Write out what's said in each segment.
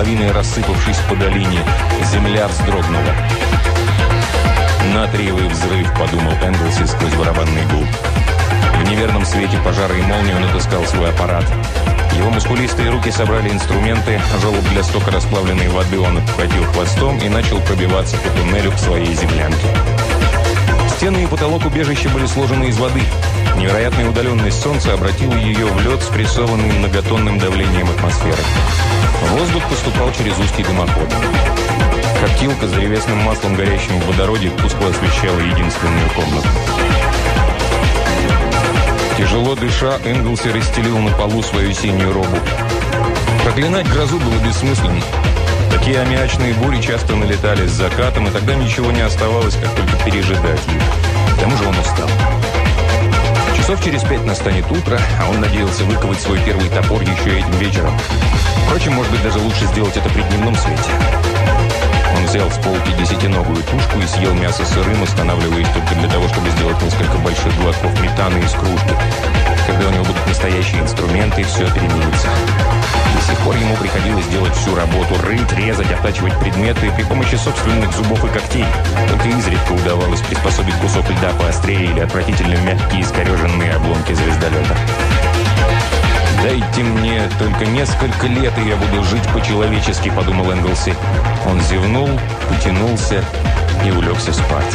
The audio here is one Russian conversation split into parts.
лавиной рассыпавшись по долине. Земля вздрогнула. «Натриевый взрыв», — подумал Энглси сквозь барабанный гул. В неверном свете пожара и молнии он отыскал свой аппарат. Его мускулистые руки собрали инструменты, желоб для стока расплавленной воды он обхватил хвостом и начал пробиваться по туннелю к своей землянке. Стены и потолок убежища были сложены из воды. Невероятная удаленность Солнца обратила ее в лед, спрессованный многотонным давлением атмосферы. Воздух поступал через узкий дымоход. Коптилка с древесным маслом, горящим в водороде, тускло освещала единственную комнату. Тяжело дыша, Энглси расстелил на полу свою синюю робу. Проклинать грозу было бессмысленно. Такие аммиачные бури часто налетали с закатом, и тогда ничего не оставалось, как только пережидать их. К тому же он устал. Часов через пять настанет утро, а он надеялся выковать свой первый топор еще этим вечером. Впрочем, может быть, даже лучше сделать это при дневном свете. Он взял с полки десятиногую тушку и съел мясо сырым, останавливаясь только для того, чтобы сделать несколько больших глотков метана из кружки. Когда у него будут настоящие инструменты, все переменится. До сих пор ему приходилось делать всю работу, рыть, резать, оттачивать предметы при помощи собственных зубов и когтей. Только изредка удавалось приспособить кусок льда поострее или отвратительно мягкие искореженные обломки звездолета. «Дайте мне только несколько лет, и я буду жить по-человечески», — подумал Энглси. Он зевнул, потянулся и улегся спать.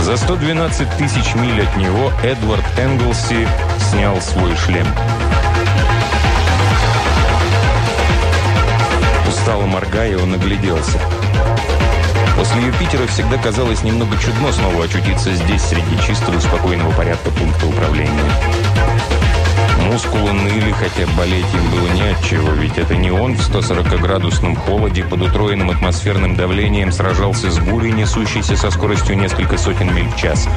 За 112 тысяч миль от него Эдвард Энглси снял свой шлем. Устало моргая, он огляделся. После Юпитера всегда казалось немного чудно снова очутиться здесь, среди чистого спокойного порядка пункта управления. Мускулы ныли, хотя болеть им было не от чего, ведь это не он в 140-градусном холоде под утроенным атмосферным давлением сражался с бурей, несущейся со скоростью несколько сотен миль в час.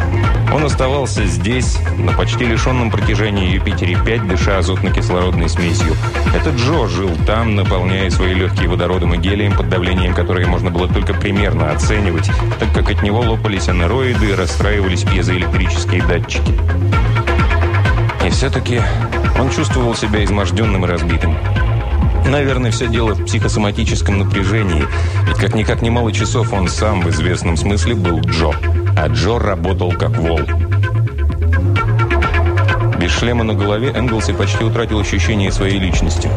Он оставался здесь, на почти лишенном протяжении Юпитере-5, дыша азотно-кислородной смесью. Это Джо жил там, наполняя свои легкие водородом и гелием, под давлением которое можно было только примерно оценивать, так как от него лопались анероиды и расстраивались пьезоэлектрические датчики. И все-таки он чувствовал себя изможденным и разбитым. Наверное, все дело в психосоматическом напряжении. Ведь как-никак немало часов он сам в известном смысле был Джо. А Джо работал как вол. Без шлема на голове Энглси почти утратил ощущение своей личности.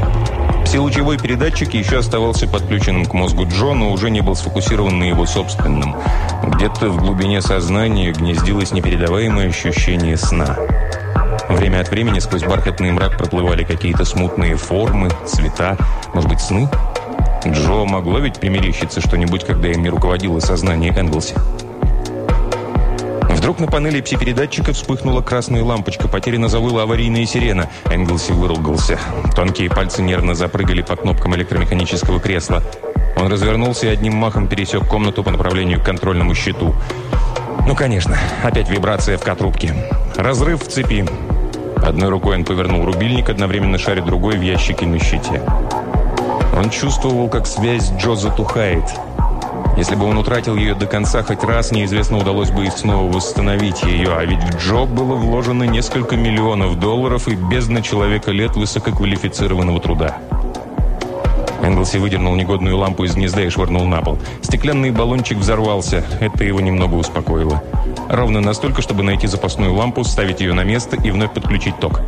Вселучевой передатчик еще оставался подключенным к мозгу Джо, но уже не был сфокусирован на его собственном. Где-то в глубине сознания гнездилось непередаваемое ощущение сна. Время от времени сквозь бархатный мрак проплывали какие-то смутные формы, цвета, может быть, сны? Джо могло ведь примерещиться что-нибудь, когда им не руководило сознание Энглси. Вдруг на панели пси-передатчика вспыхнула красная лампочка, потеряно завыла аварийная сирена. Энглси выругался. Тонкие пальцы нервно запрыгали по кнопкам электромеханического кресла. Он развернулся и одним махом пересек комнату по направлению к контрольному щиту. Ну, конечно, опять вибрация в катрубке. Разрыв в цепи. Одной рукой он повернул рубильник, одновременно шаря другой в ящике на щите. Он чувствовал, как связь Джо затухает. Если бы он утратил ее до конца хоть раз, неизвестно, удалось бы и снова восстановить ее. А ведь в Джо было вложено несколько миллионов долларов и бездна человека лет высококвалифицированного труда. Энглси выдернул негодную лампу из гнезда и швырнул на пол. Стеклянный баллончик взорвался. Это его немного успокоило. Ровно настолько, чтобы найти запасную лампу, ставить ее на место и вновь подключить ток.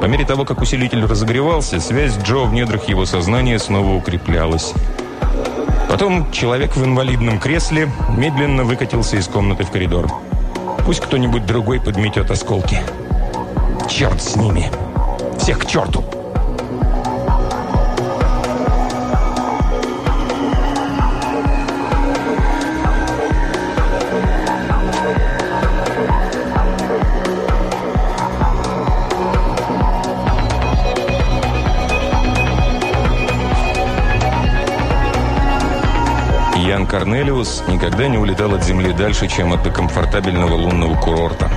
По мере того, как усилитель разогревался, связь Джо в недрах его сознания снова укреплялась. Потом человек в инвалидном кресле медленно выкатился из комнаты в коридор. Пусть кто-нибудь другой подметет осколки. Черт с ними! Всех к черту! Корнелиус никогда не улетал от Земли дальше, чем от комфортабельного лунного курорта.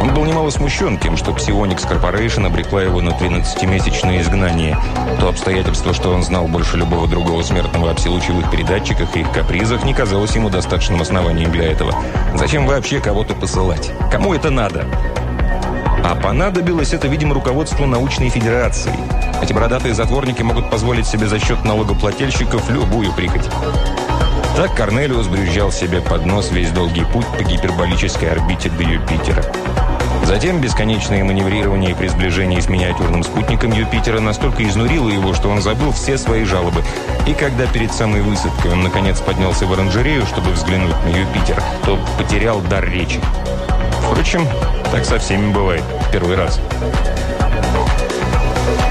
Он был немало смущен тем, что Psionics Corporation обрекла его на 13-месячное изгнание. То обстоятельство, что он знал больше любого другого смертного о псилучевых передатчиках и их капризах, не казалось ему достаточным основанием для этого. Зачем вообще кого-то посылать? Кому это надо? А понадобилось это, видимо, руководству научной федерации. Эти бородатые затворники могут позволить себе за счет налогоплательщиков любую прихоть. Так Корнелиус брюзжал себе под нос весь долгий путь по гиперболической орбите до Юпитера. Затем бесконечное маневрирование при сближении с миниатюрным спутником Юпитера настолько изнурило его, что он забыл все свои жалобы. И когда перед самой высадкой он наконец поднялся в оранжерею, чтобы взглянуть на Юпитер, то потерял дар речи. Впрочем, так со всеми бывает. Первый раз.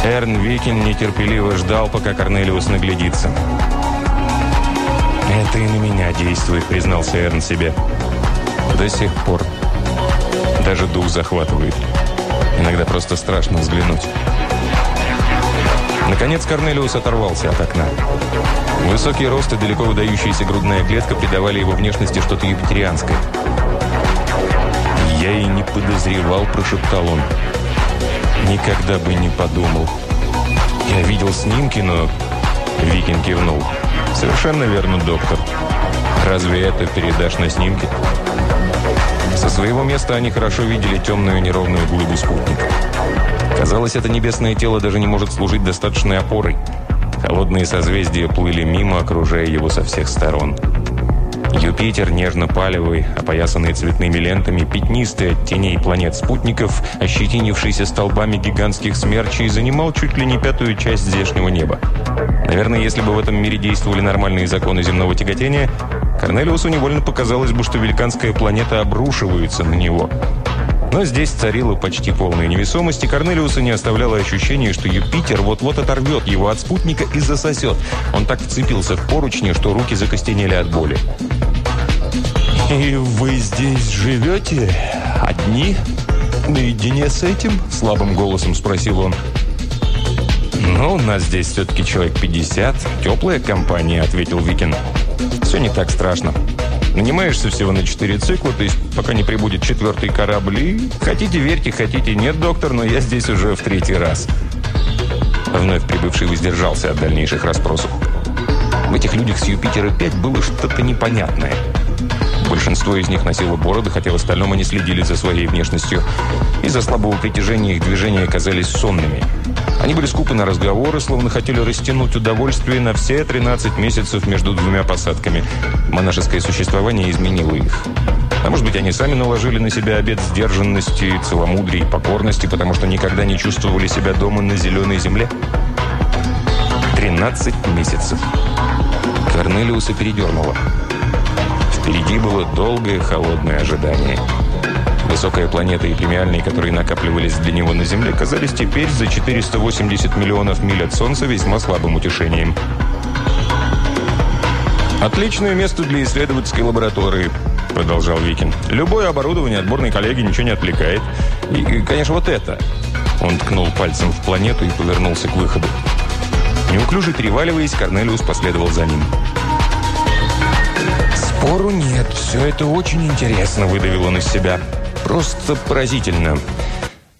Эрн Викин нетерпеливо ждал, пока Корнелиус наглядится. «Это и на меня действует», — признался Эрн себе. «До сих пор». Даже дух захватывает. Иногда просто страшно взглянуть. Наконец Корнелиус оторвался от окна. Высокий рост и далеко выдающаяся грудная клетка придавали его внешности что-то юпитерианское. «Я и не подозревал», – прошептал он. «Никогда бы не подумал. Я видел снимки, но...» Викин кивнул. «Совершенно верно, доктор. Разве это передашь на снимке?» Со своего места они хорошо видели темную неровную глыбу спутника. Казалось, это небесное тело даже не может служить достаточной опорой. Холодные созвездия плыли мимо, окружая его со всех сторон. Юпитер, нежно-палевый, опоясанный цветными лентами, пятнистый от теней планет-спутников, ощетинившийся столбами гигантских смерчей, занимал чуть ли не пятую часть здешнего неба. Наверное, если бы в этом мире действовали нормальные законы земного тяготения, Корнелиусу невольно показалось бы, что великанская планета обрушивается на него. Но здесь царила почти полная невесомость, и Корнелиуса не оставляло ощущение, что Юпитер вот-вот оторвет его от спутника и засосет. Он так вцепился в поручни, что руки закостенели от боли. «И вы здесь живете? Одни? Наедине с этим?» – слабым голосом спросил он. «Ну, у нас здесь все-таки человек 50. Теплая компания», – ответил Викин все не так страшно. Нанимаешься всего на 4 цикла, то есть пока не прибудет четвертый корабль. И хотите верьте, хотите нет, доктор, но я здесь уже в третий раз. Вновь прибывший воздержался от дальнейших расспросов. В этих людях с Юпитера-5 было что-то непонятное. Большинство из них носило бороды, хотя в остальном они следили за своей внешностью. Из-за слабого притяжения их движения казались сонными – они были скупы на разговоры, словно хотели растянуть удовольствие на все 13 месяцев между двумя посадками. Монашеское существование изменило их. А может быть, они сами наложили на себя обет сдержанности, целомудрия и покорности, потому что никогда не чувствовали себя дома на зеленой земле? 13 месяцев. Корнелиуса передернуло. Впереди было долгое холодное ожидание. Высокая планета и премиальные, которые накапливались для него на Земле, казались теперь за 480 миллионов миль от Солнца весьма слабым утешением. «Отличное место для исследовательской лаборатории», — продолжал Викин. «Любое оборудование отборной коллеги ничего не отвлекает. И, конечно, вот это». Он ткнул пальцем в планету и повернулся к выходу. Неуклюже переваливаясь, Корнелиус последовал за ним. «Спору нет, все это очень интересно», — выдавил он из себя. Просто поразительно.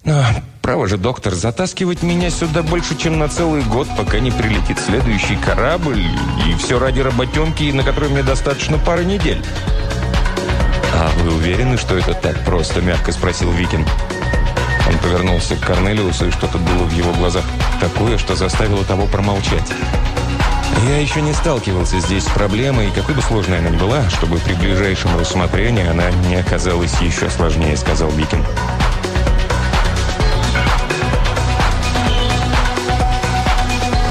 Но, право же, доктор, затаскивать меня сюда больше, чем на целый год, пока не прилетит следующий корабль, и все ради работенки, на которой мне достаточно пары недель. «А вы уверены, что это так просто?» – мягко спросил Викин. Он повернулся к Корнелиусу, и что-то было в его глазах такое, что заставило того промолчать. Я еще не сталкивался здесь с проблемой, какой бы сложной она ни была, чтобы при ближайшем рассмотрении она не оказалась еще сложнее, сказал Бикин.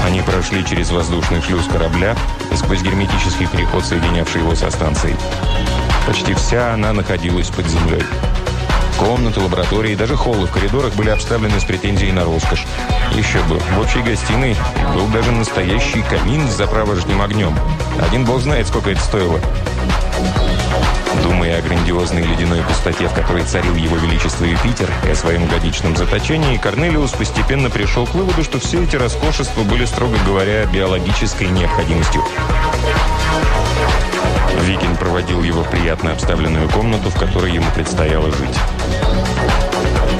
Они прошли через воздушный шлюз корабля и сквозь герметический переход, соединявший его со станцией. Почти вся она находилась под землей. Комнаты, лаборатории и даже холлы в коридорах были обставлены с претензией на роскошь. Еще бы, в общей гостиной был даже настоящий камин с заправочным огнем. Один бог знает, сколько это стоило. Думая о грандиозной ледяной пустоте, в которой царил его величество Юпитер, и о своем годичном заточении, Корнелиус постепенно пришел к выводу, что все эти роскошества были, строго говоря, биологической необходимостью. Викин проводил его в приятно обставленную комнату, в которой ему предстояло жить.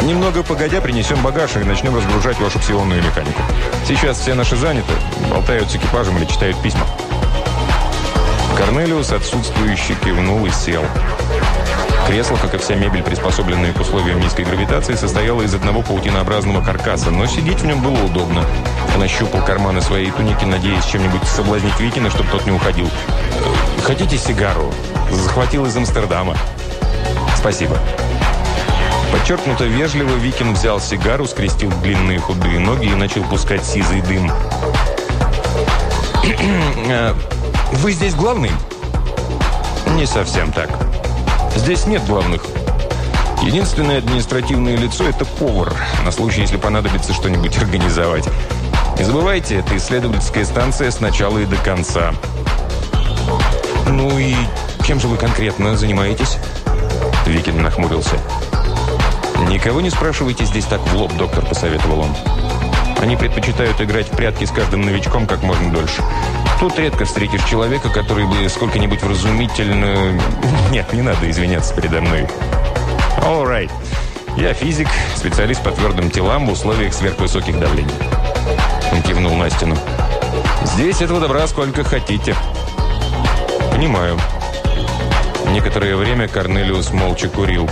Немного погодя, принесем багаж и начнем разгружать вашу псионную механику. Сейчас все наши заняты, болтают с экипажем или читают письма. Корнелиус отсутствующий кивнул и сел. Кресло, как и вся мебель, приспособленная к условиям низкой гравитации, состояло из одного паутинообразного каркаса, но сидеть в нем было удобно. Он ощупал карманы своей туники, надеясь чем-нибудь соблазнить Викина, чтобы тот не уходил. «Э, «Хотите сигару?» «Захватил из Амстердама». «Спасибо». Подчеркнуто вежливо, Викин взял сигару, скрестил длинные худые ноги и начал пускать сизый дым. «Э, «Вы здесь главный?» «Не совсем так». Здесь нет главных. Единственное административное лицо – это повар, на случай, если понадобится что-нибудь организовать. Не забывайте, это исследовательская станция с начала и до конца. Ну и чем же вы конкретно занимаетесь? Викин нахмурился. «Никого не спрашивайте здесь так в лоб, доктор», – посоветовал он. Они предпочитают играть в прятки с каждым новичком как можно дольше. Тут редко встретишь человека, который бы сколько-нибудь вразумительно... Нет, не надо извиняться передо мной. All right. Я физик, специалист по твердым телам в условиях сверхвысоких давлений. Он кивнул на стену. Здесь этого добра сколько хотите. Понимаю. Некоторое время Корнелиус молча курил.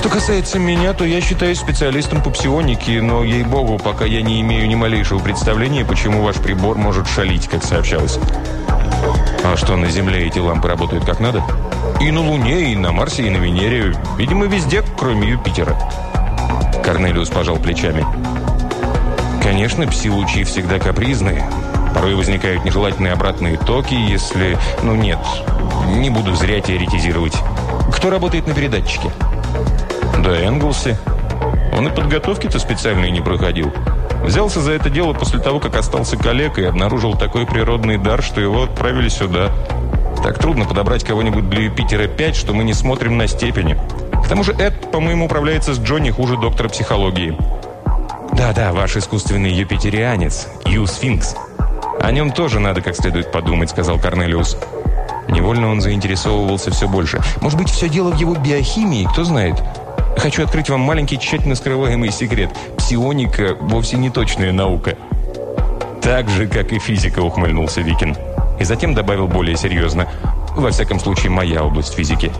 Что касается меня, то я считаюсь специалистом по псионике, но, ей-богу, пока я не имею ни малейшего представления, почему ваш прибор может шалить, как сообщалось. А что, на Земле эти лампы работают как надо? И на Луне, и на Марсе, и на Венере. Видимо, везде, кроме Юпитера. Корнелиус пожал плечами. Конечно, пси-лучи всегда капризны. Порой возникают нежелательные обратные токи, если... Ну нет, не буду зря теоретизировать. Кто работает на передатчике? Да, Энглси. Он и подготовки-то специальные не проходил. Взялся за это дело после того, как остался коллегой и обнаружил такой природный дар, что его отправили сюда. Так трудно подобрать кого-нибудь для Юпитера 5, что мы не смотрим на степени. К тому же Эд, по-моему, управляется с Джонни хуже доктора психологии. Да-да, ваш искусственный юпитерианец, Ю Сфинкс. О нем тоже надо как следует подумать, сказал Корнелиус. Невольно он заинтересовывался все больше. Может быть, все дело в его биохимии, кто знает. Хочу открыть вам маленький, тщательно скрываемый секрет. Псионика вовсе не точная наука. Так же, как и физика, ухмыльнулся Викин. И затем добавил более серьезно. Во всяком случае, моя область физики.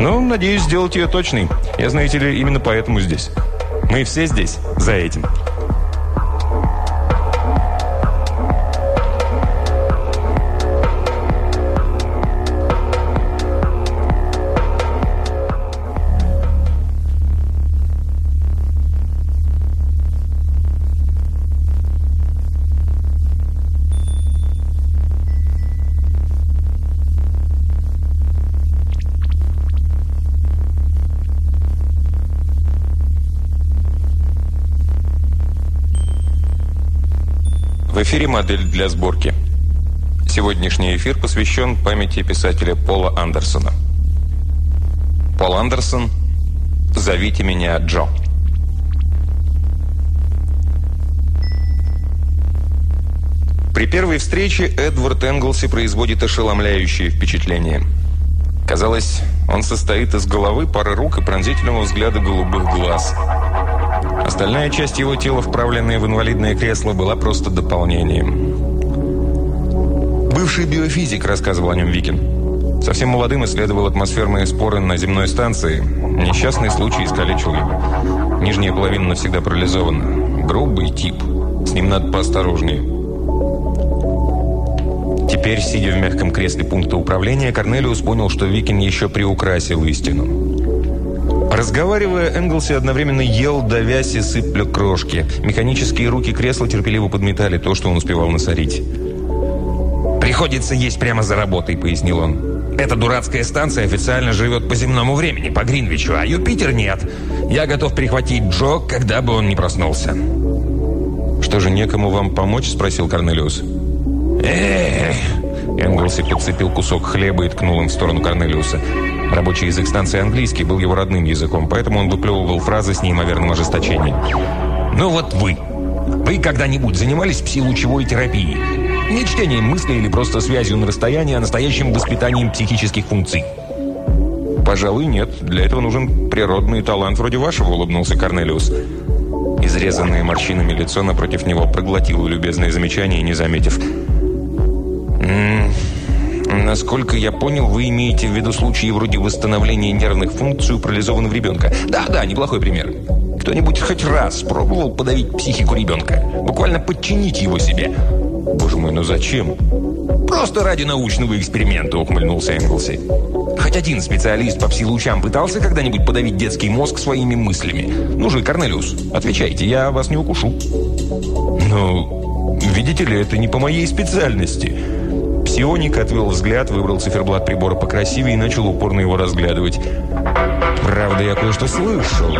Но, надеюсь, сделать ее точной. Я, знаете ли, именно поэтому здесь. Мы все здесь за этим. В эфире модель для сборки. Сегодняшний эфир посвящен памяти писателя Пола Андерсона. Пол Андерсон «Зовите меня Джо». При первой встрече Эдвард Энглси производит ошеломляющее впечатление. Казалось, он состоит из головы, пары рук и пронзительного взгляда голубых глаз – Остальная часть его тела, вправленная в инвалидное кресло, была просто дополнением. Бывший биофизик рассказывал о нем Викин. Совсем молодым исследовал атмосферные споры на земной станции. Несчастный случай искалечил его. Нижняя половина навсегда парализована. Грубый тип. С ним надо поосторожнее. Теперь, сидя в мягком кресле пункта управления, Корнелиус понял, что Викин еще приукрасил истину. Разговаривая, Энглси одновременно ел, давясь и сыпля крошки. Механические руки кресла терпеливо подметали то, что он успевал насорить. «Приходится есть прямо за работой», — пояснил он. «Эта дурацкая станция официально живет по земному времени, по Гринвичу, а Юпитер нет. Я готов прихватить Джо, когда бы он не проснулся». «Что же, некому вам помочь?» — спросил Корнелиус. «Эх!» Энглси подцепил кусок хлеба и ткнул им в сторону Корнелиуса. Рабочий язык станции английский был его родным языком, поэтому он выплевывал фразы с неимоверным ожесточением. «Ну вот вы! Вы когда-нибудь занимались псилучевой терапией? Не чтением мыслей или просто связью на расстоянии, а настоящим воспитанием психических функций. «Пожалуй, нет. Для этого нужен природный талант вроде вашего», — улыбнулся Корнелиус. Изрезанное морщинами лицо напротив него проглотило любезное замечание, не заметив. «М -м, «Насколько я понял, вы имеете в виду случаи вроде восстановления нервных функций у парализованного ребенка?» «Да, да, неплохой пример. Кто-нибудь хоть раз пробовал подавить психику ребенка? Буквально подчинить его себе?» «Боже мой, ну зачем?» «Просто ради научного эксперимента», — ухмыльнулся Энглси. «Хоть один специалист по пси-лучам пытался когда-нибудь подавить детский мозг своими мыслями? Ну же, Корнелиус, отвечайте, я вас не укушу». «Ну, видите ли, это не по моей специальности». Псионик отвел взгляд, выбрал циферблат прибора покрасивее и начал упорно его разглядывать. «Правда, я кое-что слышал.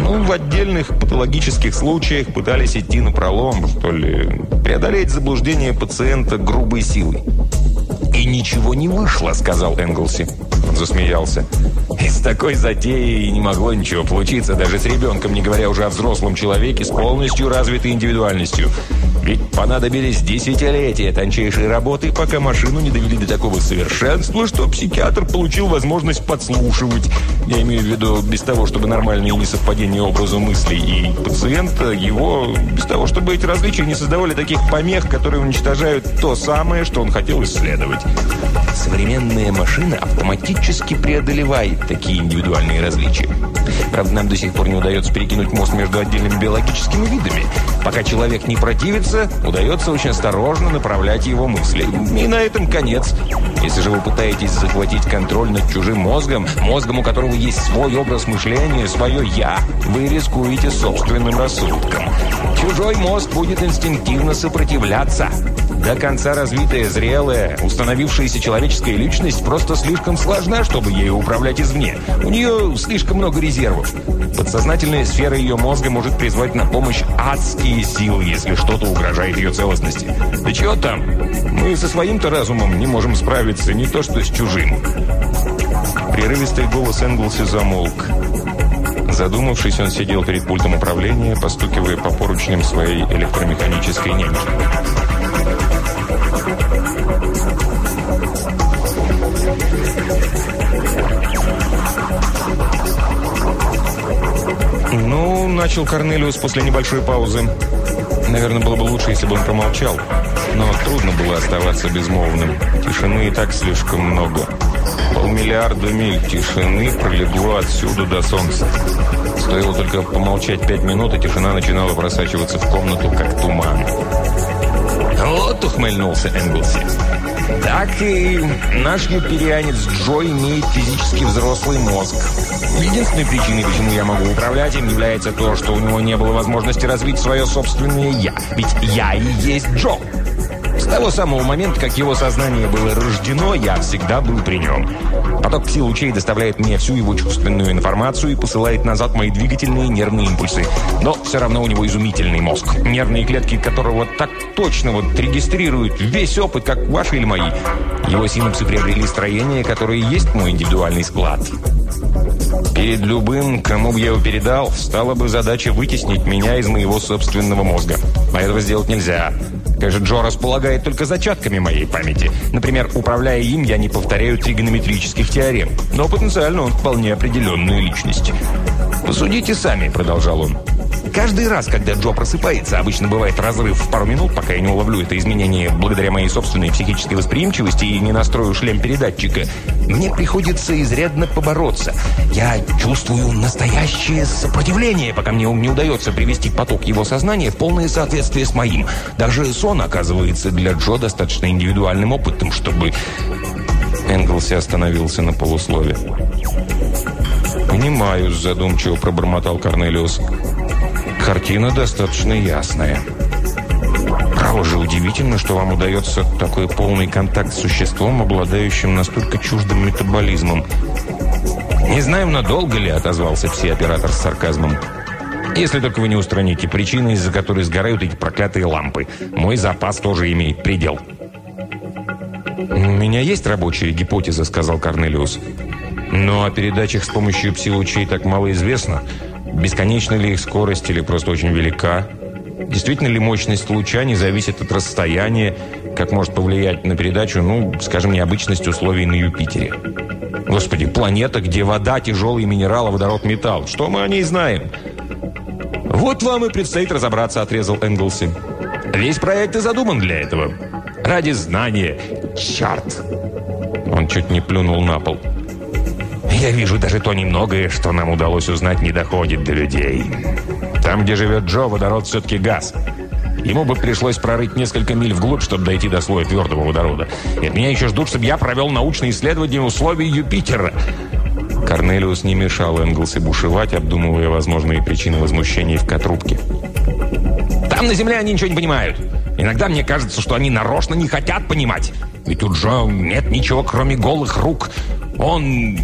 Ну, в отдельных патологических случаях пытались идти на пролом, что ли, преодолеть заблуждение пациента грубой силой. «И ничего не вышло», — сказал Энглси. Он засмеялся. «Из такой затеи не могло ничего получиться, даже с ребенком, не говоря уже о взрослом человеке с полностью развитой индивидуальностью. Ведь понадобились десятилетия тончайшей работы, пока машину не довели до такого совершенства, что психиатр получил возможность подслушивать. Я имею в виду без того, чтобы нормальные несовпадения образа мыслей и пациента, его без того, чтобы эти различия не создавали таких помех, которые уничтожают то самое, что он хотел исследовать. Современная машина автоматически преодолевает такие индивидуальные различия. Правда, нам до сих пор не удается перекинуть мост между отдельными биологическими видами. Пока человек не противится, удается очень осторожно направлять его мысли. И на этом конец. Если же вы пытаетесь захватить контроль над чужим мозгом, мозгом, у которого есть свой образ мышления, свое «я», вы рискуете собственным рассудком. Чужой мозг будет инстинктивно сопротивляться. До конца развитая, зрелая, установившаяся человеческая личность просто слишком сложна, чтобы ею управлять извне. У нее слишком много резервов. Подсознательная сфера ее мозга может призвать на помощь адские силы, если что-то угрожает ее целостности. Да чего там? Мы со своим-то разумом не можем справиться, не то что с чужим. Прерывистый голос Энглси замолк. Задумавшись, он сидел перед пультом управления, постукивая по поручням своей электромеханической немки. «Ну, — начал Корнелиус после небольшой паузы. Наверное, было бы лучше, если бы он промолчал. Но трудно было оставаться безмолвным. Тишины и так слишком много. Полмиллиарда миль тишины пролегло отсюда до солнца. Стоило только помолчать пять минут, и тишина начинала просачиваться в комнату, как туман. «Вот», — ухмыльнулся Энглси. «Так и наш юперианец Джо имеет физически взрослый мозг. Единственной причиной, почему я могу управлять им, является то, что у него не было возможности развить свое собственное «я». Ведь я и есть Джо. Того самого момента, как его сознание было рождено, я всегда был при нем. Поток сил лучей доставляет мне всю его чувственную информацию и посылает назад мои двигательные нервные импульсы. Но все равно у него изумительный мозг, нервные клетки которого так точно вот регистрируют весь опыт, как ваши или мои. Его синапсы приобрели строение, которое и есть мой индивидуальный склад. Перед любым, кому бы я его передал, стала бы задача вытеснить меня из моего собственного мозга. А этого сделать нельзя. Конечно, Джо располагает только зачатками моей памяти. Например, управляя им, я не повторяю тригонометрических теорем. Но потенциально он вполне определенная личность. «Посудите сами», — продолжал он. Каждый раз, когда Джо просыпается, обычно бывает разрыв в пару минут, пока я не уловлю это изменение благодаря моей собственной психической восприимчивости и не настрою шлем передатчика, мне приходится изрядно побороться. Я чувствую настоящее сопротивление, пока мне не удается привести поток его сознания в полное соответствие с моим. Даже сон оказывается для Джо достаточно индивидуальным опытом, чтобы... Энглси остановился на полуслове. «Понимаю», – задумчиво пробормотал Корнелиус. Картина достаточно ясная. Право же удивительно, что вам удается такой полный контакт с существом, обладающим настолько чуждым метаболизмом. «Не знаем, надолго ли», — отозвался пси-оператор с сарказмом. «Если только вы не устраните причины, из-за которой сгорают эти проклятые лампы. Мой запас тоже имеет предел». «У меня есть рабочая гипотеза», — сказал Корнелиус. «Но о передачах с помощью пси-лучей так мало известно». Бесконечна ли их скорость или просто очень велика? Действительно ли мощность луча не зависит от расстояния? как может повлиять на передачу, ну, скажем, необычность условий на Юпитере. Господи, планета, где вода, тяжелые минералы, водород, металл. Что мы о ней знаем? Вот вам и предстоит разобраться, отрезал Энглси. Весь проект и задуман для этого. Ради знания. Черт! Он чуть не плюнул на пол. Я вижу, даже то немногое, что нам удалось узнать, не доходит до людей. Там, где живет Джо, водород все-таки газ. Ему бы пришлось прорыть несколько миль вглубь, чтобы дойти до слоя твердого водорода. И от меня еще ждут, чтобы я провел научные исследования условий Юпитера. Корнелиус не мешал Энглси бушевать, обдумывая возможные причины возмущений в Катрубке. «Там на Земле они ничего не понимают. Иногда мне кажется, что они нарочно не хотят понимать. Ведь у Джо нет ничего, кроме голых рук. Он...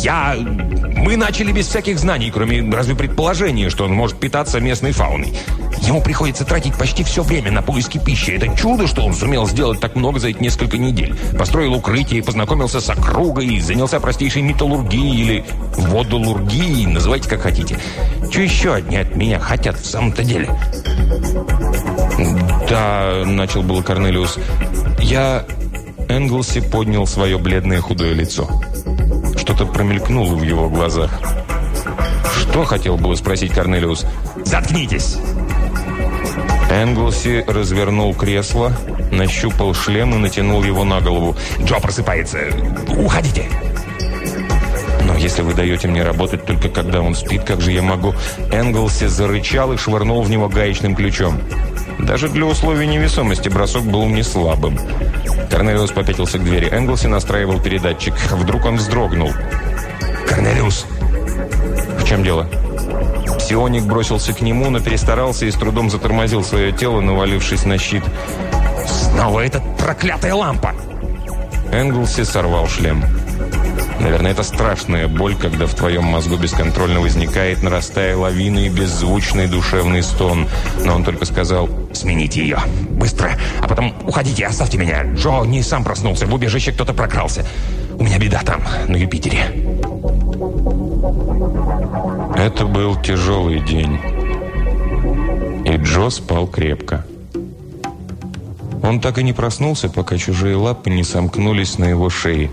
я... Мы начали без всяких знаний, кроме разве предположения, что он может питаться местной фауной. Ему приходится тратить почти все время на поиски пищи. Это чудо, что он сумел сделать так много за эти несколько недель. Построил укрытие, познакомился с округой, занялся простейшей металлургией или водолургией, называйте как хотите. Что еще одни от меня хотят в самом-то деле? «Да», — начал было Корнелиус, — «я...» Энглси поднял свое бледное худое лицо. Что-то промелькнуло в его глазах. «Что?» — хотел было спросить Корнелиус. «Заткнитесь!» Энглси развернул кресло, нащупал шлем и натянул его на голову. «Джо просыпается! Уходите!» «Но если вы даете мне работать только когда он спит, как же я могу?» Энглси зарычал и швырнул в него гаечным ключом. Даже для условий невесомости бросок был не слабым. Корнелиус попятился к двери. Энглси настраивал передатчик. Вдруг он вздрогнул. «Корнелиус!» «В чем дело?» Псионик бросился к нему, но перестарался и с трудом затормозил свое тело, навалившись на щит. «Снова эта проклятая лампа!» Энглси сорвал шлем. Наверное, это страшная боль, когда в твоем мозгу бесконтрольно возникает, нарастая лавина и беззвучный душевный стон. Но он только сказал «Смените ее! Быстро! А потом уходите, оставьте меня! Джо не сам проснулся, в убежище кто-то прокрался! У меня беда там, на Юпитере!» Это был тяжелый день. И Джо спал крепко. Он так и не проснулся, пока чужие лапы не сомкнулись на его шее.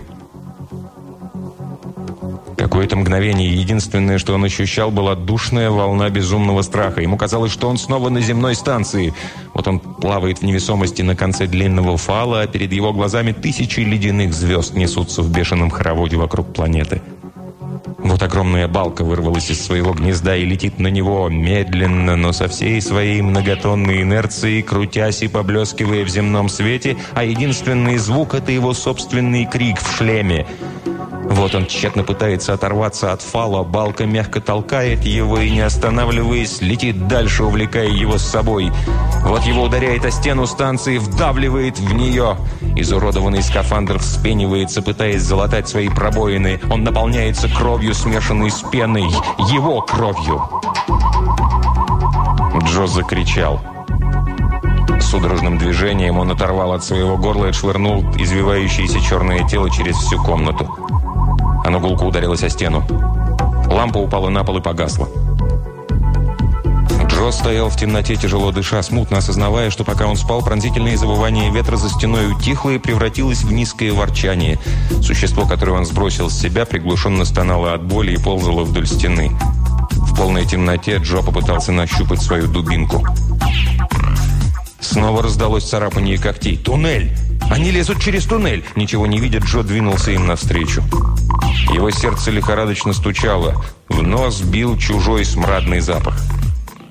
Какое-то мгновение единственное, что он ощущал, была душная волна безумного страха. Ему казалось, что он снова на земной станции. Вот он плавает в невесомости на конце длинного фала, а перед его глазами тысячи ледяных звезд несутся в бешеном хороводе вокруг планеты. Вот огромная балка вырвалась из своего гнезда и летит на него медленно, но со всей своей многотонной инерцией, крутясь и поблескивая в земном свете, а единственный звук — это его собственный крик в шлеме — вот он тщетно пытается оторваться от фала, балка мягко толкает его и, не останавливаясь, летит дальше, увлекая его с собой. Вот его ударяет о стену станции, вдавливает в нее. Изуродованный скафандр вспенивается, пытаясь залатать свои пробоины. Он наполняется кровью, смешанной с пеной. Его кровью. Джо закричал. Судорожным движением он оторвал от своего горла и отшвырнул извивающееся черное тело через всю комнату. Оно гулко ударилось о стену. Лампа упала на пол и погасла. Джо стоял в темноте, тяжело дыша, смутно осознавая, что пока он спал, пронзительное завывание ветра за стеной утихло и превратилось в низкое ворчание. Существо, которое он сбросил с себя, приглушенно стонало от боли и ползало вдоль стены. В полной темноте Джо попытался нащупать свою дубинку. Снова раздалось царапание когтей. «Туннель! Они лезут через туннель!» Ничего не видя, Джо двинулся им навстречу. Его сердце лихорадочно стучало. В нос бил чужой смрадный запах.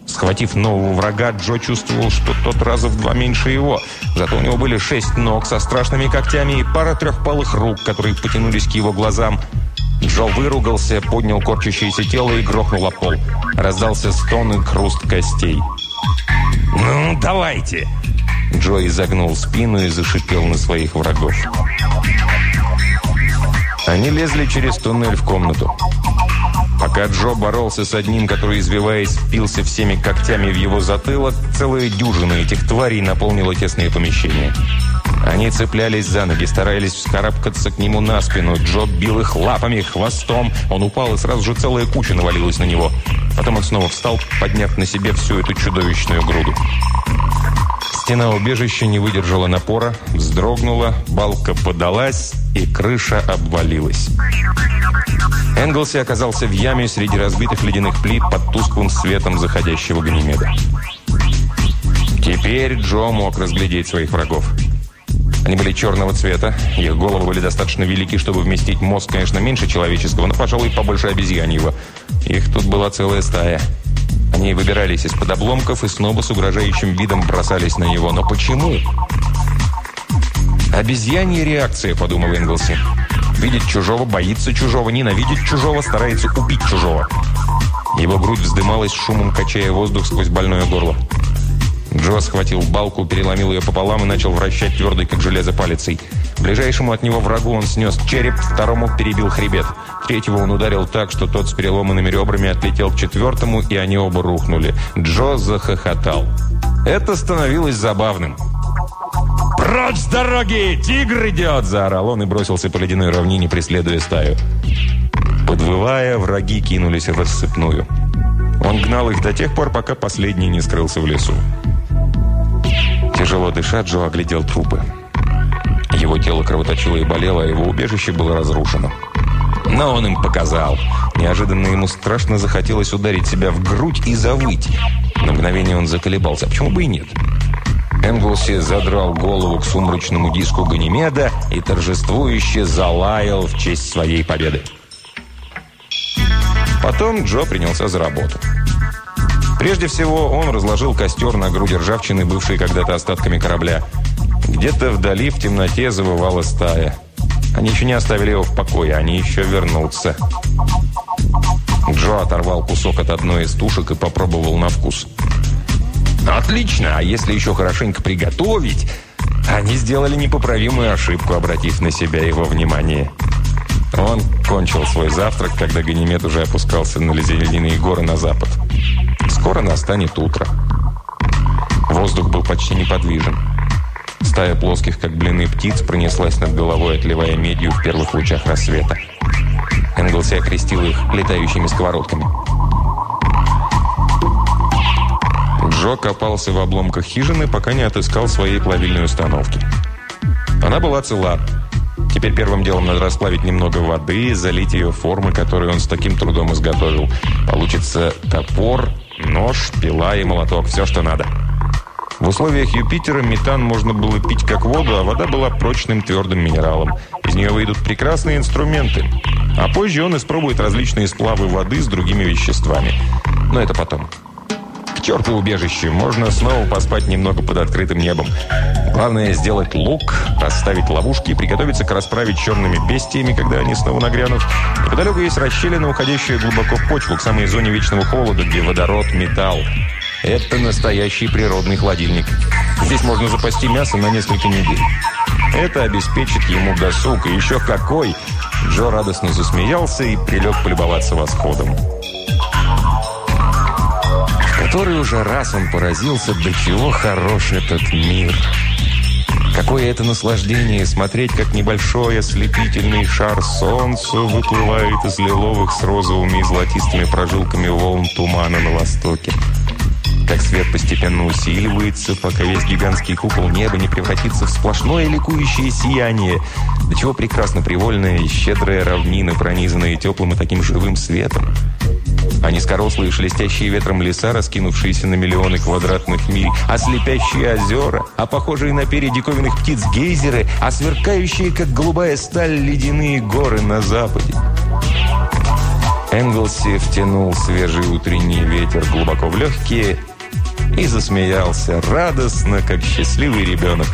Схватив нового врага, Джо чувствовал, что тот раза в два меньше его. Зато у него были шесть ног со страшными когтями и пара трехпалых рук, которые потянулись к его глазам. Джо выругался, поднял корчащееся тело и грохнул о пол. Раздался стон и хруст костей. «Ну, давайте!» Джо изогнул спину и зашипел на своих врагов. Они лезли через туннель в комнату. Пока Джо боролся с одним, который, извиваясь, впился всеми когтями в его затылок, целая дюжина этих тварей наполнила тесные помещения. Они цеплялись за ноги, старались вскарабкаться к нему на спину. Джо бил их лапами, хвостом. Он упал, и сразу же целая куча навалилась на него. Потом он снова встал, подняв на себе всю эту чудовищную груду Стена убежища не выдержала напора, вздрогнула, балка подалась, и крыша обвалилась. Энглси оказался в яме среди разбитых ледяных плит под тусклым светом заходящего Ганимеда. Теперь Джо мог разглядеть своих врагов. Они были черного цвета, их головы были достаточно велики, чтобы вместить мозг, конечно, меньше человеческого, но, пожалуй, побольше обезьяньего. Их тут была целая стая. Они выбирались из-под обломков и снова с угрожающим видом бросались на него. Но почему? «Обезьянья реакция», — подумал Энглси. «Видит чужого, боится чужого, ненавидит чужого, старается убить чужого». Его грудь вздымалась шумом, качая воздух сквозь больное горло. Джо схватил балку, переломил ее пополам и начал вращать твердой, как железо, палицей. Ближайшему от него врагу он снес череп, второму перебил хребет. Третьего он ударил так, что тот с переломанными ребрами отлетел к четвертому, и они оба рухнули. Джо захохотал. Это становилось забавным. «Прочь с дороги! Тигр идет!» – заорал он и бросился по ледяной равнине, преследуя стаю. Подвывая, враги кинулись в рассыпную. Он гнал их до тех пор, пока последний не скрылся в лесу. Тяжело дыша, Джо оглядел трупы. Его тело кровоточило и болело, а его убежище было разрушено. Но он им показал. Неожиданно ему страшно захотелось ударить себя в грудь и завыть. На мгновение он заколебался. А почему бы и нет? Энглси задрал голову к сумрачному диску Ганимеда и торжествующе залаял в честь своей победы. Потом Джо принялся за работу. Прежде всего, он разложил костер на груди ржавчины, бывшей когда-то остатками корабля. Где-то вдали в темноте завывала стая. Они еще не оставили его в покое, они еще вернутся. Джо оторвал кусок от одной из тушек и попробовал на вкус. «Отлично! А если еще хорошенько приготовить...» Они сделали непоправимую ошибку, обратив на себя его внимание. Он кончил свой завтрак, когда Ганимед уже опускался на ледяные горы на запад. Скоро настанет утро. Воздух был почти неподвижен. Стая плоских, как блины птиц, пронеслась над головой, отливая медью в первых лучах рассвета. Энглси окрестил их летающими сковородками. Джо копался в обломках хижины, пока не отыскал своей плавильной установки. Она была цела. Теперь первым делом надо расплавить немного воды, залить ее формы, которые он с таким трудом изготовил. Получится топор, нож, пила и молоток. Все, что надо. В условиях Юпитера метан можно было пить как воду, а вода была прочным твердым минералом. Из нее выйдут прекрасные инструменты. А позже он испробует различные сплавы воды с другими веществами. Но это потом. Черту убежище. Можно снова поспать немного под открытым небом. Главное сделать лук, расставить ловушки и приготовиться к расправе черными бестиями, когда они снова нагрянут. Неподалеку есть расщелина, уходящая глубоко в почву, к самой зоне вечного холода, где водород, металл. Это настоящий природный холодильник. Здесь можно запасти мясо на несколько недель. Это обеспечит ему досуг, и еще какой! Джо радостно засмеялся и прилег полюбоваться восходом. Который уже раз он поразился, до чего хорош этот мир. Какое это наслаждение смотреть, как небольшой ослепительный шар солнца выплывает из лиловых с розовыми и золотистыми прожилками волн тумана на востоке как свет постепенно усиливается, пока весь гигантский купол неба не превратится в сплошное ликующее сияние, до чего прекрасно привольная и щедрая равнина, пронизанная теплым и таким живым светом. А низкорослые шелестящие ветром леса, раскинувшиеся на миллионы квадратных миль, а слепящие озера, а похожие на перья диковинных птиц гейзеры, а сверкающие, как голубая сталь, ледяные горы на западе. Энглси втянул свежий утренний ветер глубоко в легкие и засмеялся радостно, как счастливый ребенок.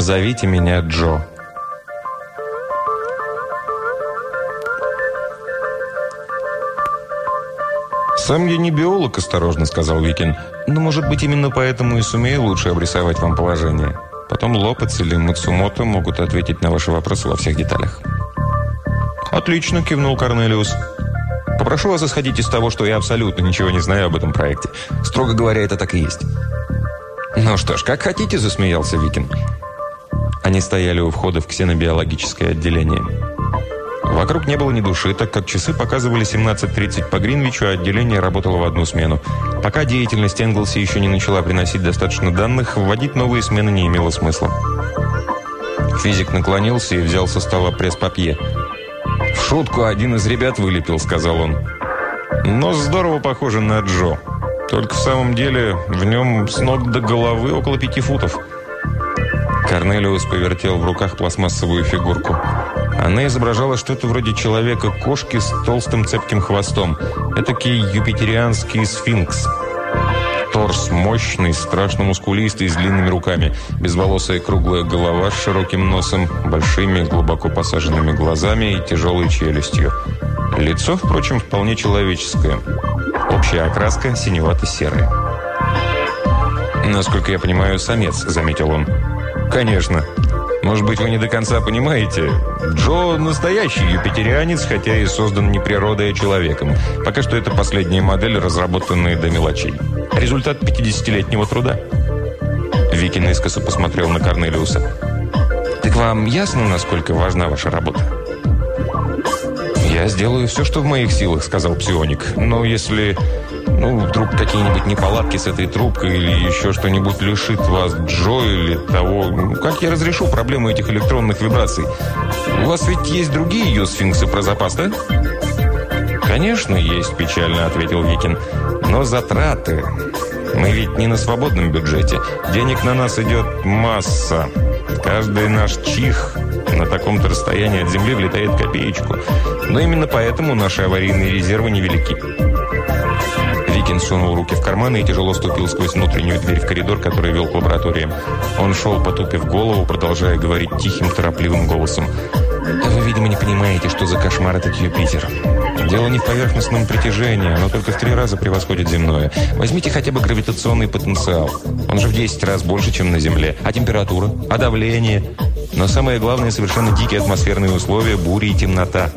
Зовите меня Джо. «Сам я не биолог», – осторожно сказал Викин. «Но, может быть, именно поэтому и сумею лучше обрисовать вам положение. Потом Лопец или Мацумото могут ответить на ваши вопросы во всех деталях». «Отлично», – кивнул Корнелиус. «Попрошу вас исходить из того, что я абсолютно ничего не знаю об этом проекте. Строго говоря, это так и есть». «Ну что ж, как хотите», – засмеялся Викин. Они стояли у входа в ксенобиологическое отделение. Вокруг не было ни души, так как часы показывали 17.30 по Гринвичу, а отделение работало в одну смену. Пока деятельность Энглси еще не начала приносить достаточно данных, вводить новые смены не имело смысла. Физик наклонился и взял со стола пресс-папье. «В шутку один из ребят вылепил», — сказал он. «Но здорово похоже на Джо. Только в самом деле в нем с ног до головы около пяти футов». Корнелиус повертел в руках пластмассовую фигурку. Она изображала что-то вроде человека-кошки с толстым цепким хвостом. Этакий юпитерианский сфинкс. Торс мощный, страшно мускулистый, с длинными руками. Безволосая круглая голова с широким носом, большими, глубоко посаженными глазами и тяжелой челюстью. Лицо, впрочем, вполне человеческое. Общая окраска синевато-серая. «Насколько я понимаю, самец», — заметил он. «Конечно. Может быть, вы не до конца понимаете. Джо – настоящий юпитерианец, хотя и создан не природой, а человеком. Пока что это последняя модель, разработанная до мелочей. Результат 50-летнего труда». Викин искоса посмотрел на Корнелиуса. «Так вам ясно, насколько важна ваша работа?» «Я сделаю все, что в моих силах», – сказал псионик. «Но если ну, вдруг какие-нибудь неполадки с этой трубкой или еще что-нибудь лишит вас Джо или того... Ну, как я разрешу проблему этих электронных вибраций? У вас ведь есть другие ее сфинксы про запас, да? «Конечно, есть», – печально ответил Викин. «Но затраты... Мы ведь не на свободном бюджете. Денег на нас идет масса. Каждый наш чих на таком-то расстоянии от Земли влетает копеечку. Но именно поэтому наши аварийные резервы невелики». Викин сунул руки в карманы и тяжело ступил сквозь внутреннюю дверь в коридор, который вел к лаборатории. Он шел, потупив голову, продолжая говорить тихим, торопливым голосом. «Вы, видимо, не понимаете, что за кошмар этот Юпитер. Дело не в поверхностном притяжении, оно только в три раза превосходит земное. Возьмите хотя бы гравитационный потенциал. Он же в 10 раз больше, чем на Земле. А температура? А давление? Но самое главное, совершенно дикие атмосферные условия, бури и темнота.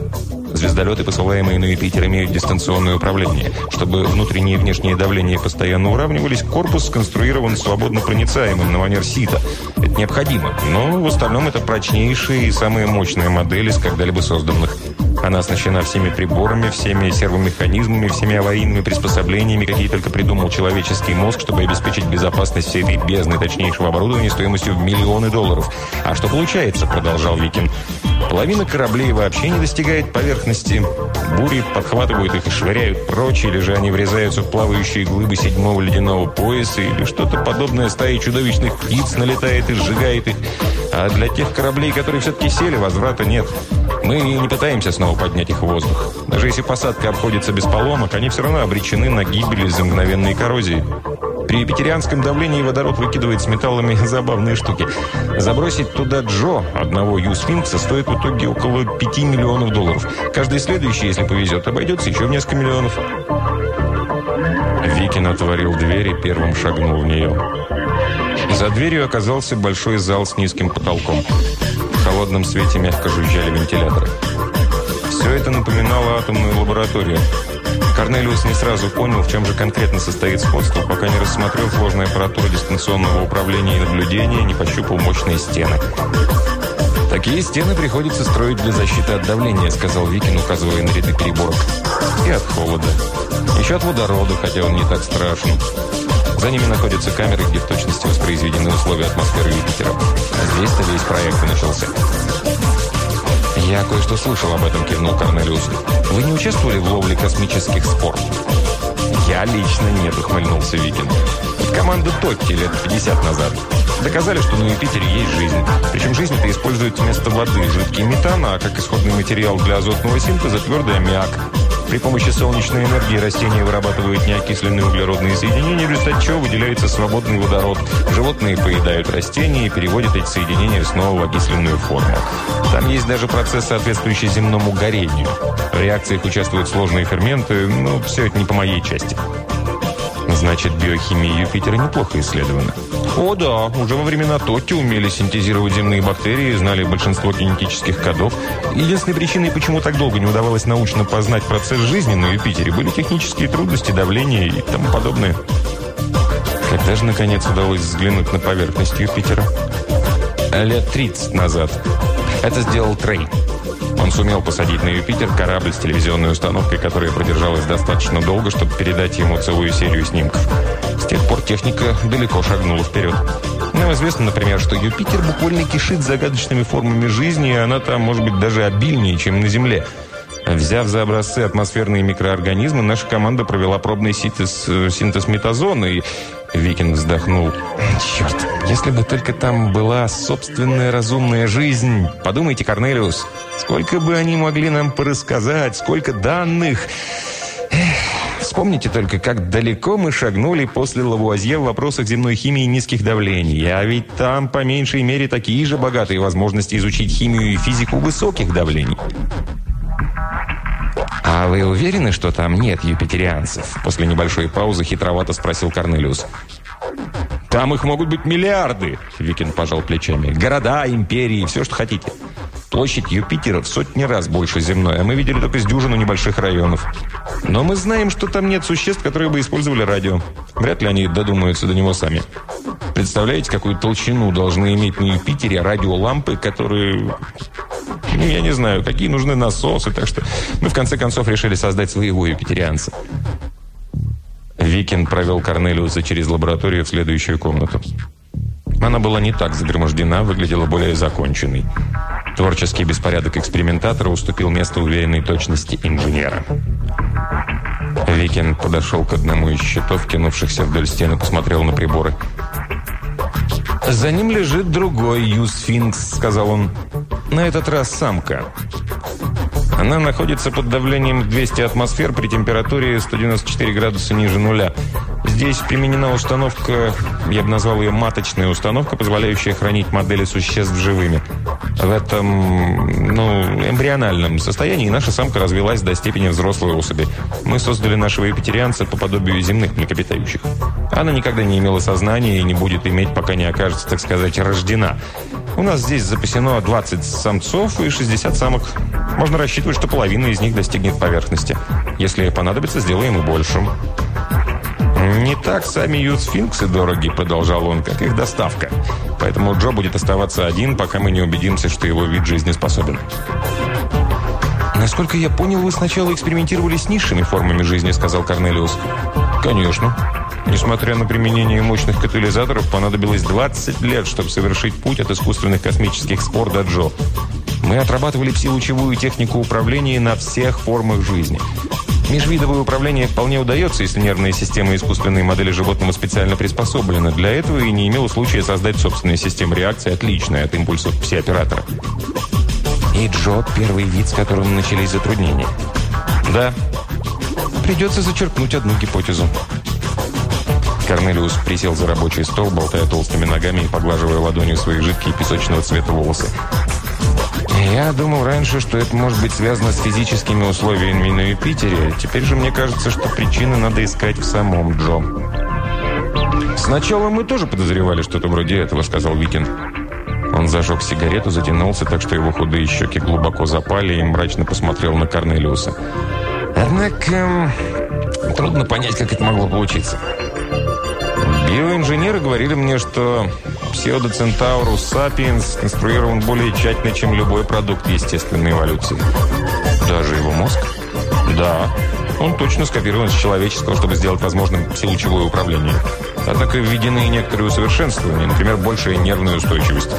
Звездолеты, посылаемые на Юпитер, имеют дистанционное управление. Чтобы внутреннее и внешнее давление постоянно уравнивались, корпус сконструирован свободно проницаемым на манер сита. Это необходимо, но в остальном это прочнейшая и самая мощная модель из когда-либо созданных. Она оснащена всеми приборами, всеми сервомеханизмами, всеми аварийными приспособлениями, какие только придумал человеческий мозг, чтобы обеспечить безопасность всей этой бездны точнейшего оборудования стоимостью в миллионы долларов. А что получается, продолжал Викин, половина кораблей вообще не достигает поверхности. Бури подхватывают их и швыряют прочь, или же они врезаются в плавающие глыбы седьмого ледяного пояса, или что-то подобное стаи чудовищных птиц налетает и сжигает их. А для тех кораблей, которые все-таки сели, возврата нет. Мы не пытаемся снова поднять их в воздух. Даже если посадка обходится без поломок, они все равно обречены на гибель из-за мгновенной коррозии. При юпитерианском давлении водород выкидывает с металлами забавные штуки. Забросить туда Джо, одного Ю-сфинкса, стоит в итоге около 5 миллионов долларов. Каждый следующий, если повезет, обойдется еще в несколько миллионов. Викин отворил дверь и первым шагнул в нее. За дверью оказался большой зал с низким потолком. В холодном свете мягко жужжали вентиляторы. Все это напоминало атомную лабораторию. Корнелиус не сразу понял, в чем же конкретно состоит сходство, пока не рассмотрел сложную аппаратуру дистанционного управления и наблюдения, не пощупал мощные стены. «Такие стены приходится строить для защиты от давления», сказал Викин, указывая на ряды переборок. «И от холода. Еще от водорода, хотя он не так страшен. За ними находятся камеры, где в точности воспроизведены условия атмосферы Юпитера. А здесь-то весь проект и начался. «Я кое-что слышал об этом», — кивнул Корнелиус. «Вы не участвовали в ловле космических спор?» «Я лично нет», — ухмыльнулся Викин. «Вот команда Тотти лет 50 назад. Доказали, что на Юпитере есть жизнь. Причем жизнь-то использует вместо воды жидкий метан, а как исходный материал для азотного синтеза твердый аммиак. При помощи солнечной энергии растения вырабатывают неокисленные углеродные соединения, в результате чего выделяется свободный водород. Животные поедают растения и переводят эти соединения снова в окисленную форму. Там есть даже процесс, соответствующий земному горению. В реакциях участвуют сложные ферменты, но все это не по моей части. Значит, биохимия Юпитера неплохо исследована. О да, уже во времена Тотти умели синтезировать земные бактерии, знали большинство генетических кодов. Единственной причиной, почему так долго не удавалось научно познать процесс жизни на Юпитере, были технические трудности, давление и тому подобное. Когда же, наконец, удалось взглянуть на поверхность Юпитера? Лет 30 назад. Это сделал Трей. Он сумел посадить на Юпитер корабль с телевизионной установкой, которая продержалась достаточно долго, чтобы передать ему целую серию снимков. С тех пор техника далеко шагнула вперед. Нам известно, например, что Юпитер буквально кишит загадочными формами жизни, и она там может быть даже обильнее, чем на Земле. Взяв за образцы атмосферные микроорганизмы, наша команда провела пробный синтез, э, синтез метазона, и Викинг вздохнул. «Черт, если бы только там была собственная разумная жизнь! Подумайте, Корнелиус, сколько бы они могли нам порассказать, сколько данных!» Вспомните только, как далеко мы шагнули после Лавуазье в вопросах земной химии низких давлений. А ведь там, по меньшей мере, такие же богатые возможности изучить химию и физику высоких давлений. «А вы уверены, что там нет юпитерианцев?» После небольшой паузы хитровато спросил Корнелиус. «Там их могут быть миллиарды!» Викин пожал плечами. «Города, империи, все, что хотите. Площадь Юпитера в сотни раз больше земной, а мы видели только с дюжину небольших районов. Но мы знаем, что там нет существ, которые бы использовали радио. Вряд ли они додумаются до него сами. Представляете, какую толщину должны иметь на Юпитере радиолампы, которые ну, я не знаю, какие нужны насосы, так что мы в конце концов решили создать своего юпитерианца. Викин провел Корнелиуса через лабораторию в следующую комнату. Она была не так загромождена, выглядела более законченной. Творческий беспорядок экспериментатора уступил место уверенной точности инженера. Викин подошел к одному из щитов, кинувшихся вдоль стены, посмотрел на приборы. «За ним лежит другой юсфинкс», — сказал он. На этот раз самка. Она находится под давлением 200 атмосфер при температуре 194 градуса ниже нуля. Здесь применена установка, я бы назвал ее маточная установка, позволяющая хранить модели существ живыми. В этом, ну, эмбриональном состоянии наша самка развелась до степени взрослой особи. Мы создали нашего епитерианца по подобию земных млекопитающих. Она никогда не имела сознания и не будет иметь, пока не окажется, так сказать, рождена. У нас здесь запасено 20 самцов и 60 самок. Можно рассчитывать, что половина из них достигнет поверхности. Если понадобится, сделаем и больше. «Не так сами ют-сфинксы дороги», — продолжал он, — «как их доставка. Поэтому Джо будет оставаться один, пока мы не убедимся, что его вид жизнеспособен». «Насколько я понял, вы сначала экспериментировали с низшими формами жизни», — сказал Корнелиус. «Конечно. Несмотря на применение мощных катализаторов, понадобилось 20 лет, чтобы совершить путь от искусственных космических спор до Джо. Мы отрабатывали псилучевую технику управления на всех формах жизни. Межвидовое управление вполне удается, если нервная система искусственной модели животного специально приспособлена для этого и не имела случая создать собственную систему реакции, отличную от импульсов пси-оператора. И Джо – первый вид, с которым начались затруднения. Да. Придется зачеркнуть одну гипотезу. Корнелиус присел за рабочий стол, болтая толстыми ногами и поглаживая ладонью свои жидкие песочного цвета волосы. Я думал раньше, что это может быть связано с физическими условиями на Юпитере. Теперь же мне кажется, что причины надо искать в самом Джо. «Сначала мы тоже подозревали что-то вроде этого», — сказал Викин. Он зажег сигарету, затянулся, так что его худые щеки глубоко запали и мрачно посмотрел на Корнелиуса. «Однако, трудно понять, как это могло получиться». Биоинженеры говорили мне, что псевдоцентаурус сапиенс конструирован более тщательно, чем любой продукт естественной эволюции. Даже его мозг? Да. Он точно скопирован с человеческого, чтобы сделать возможным вселучевое управление. Однако введены некоторые усовершенствования, например, большая нервная устойчивость.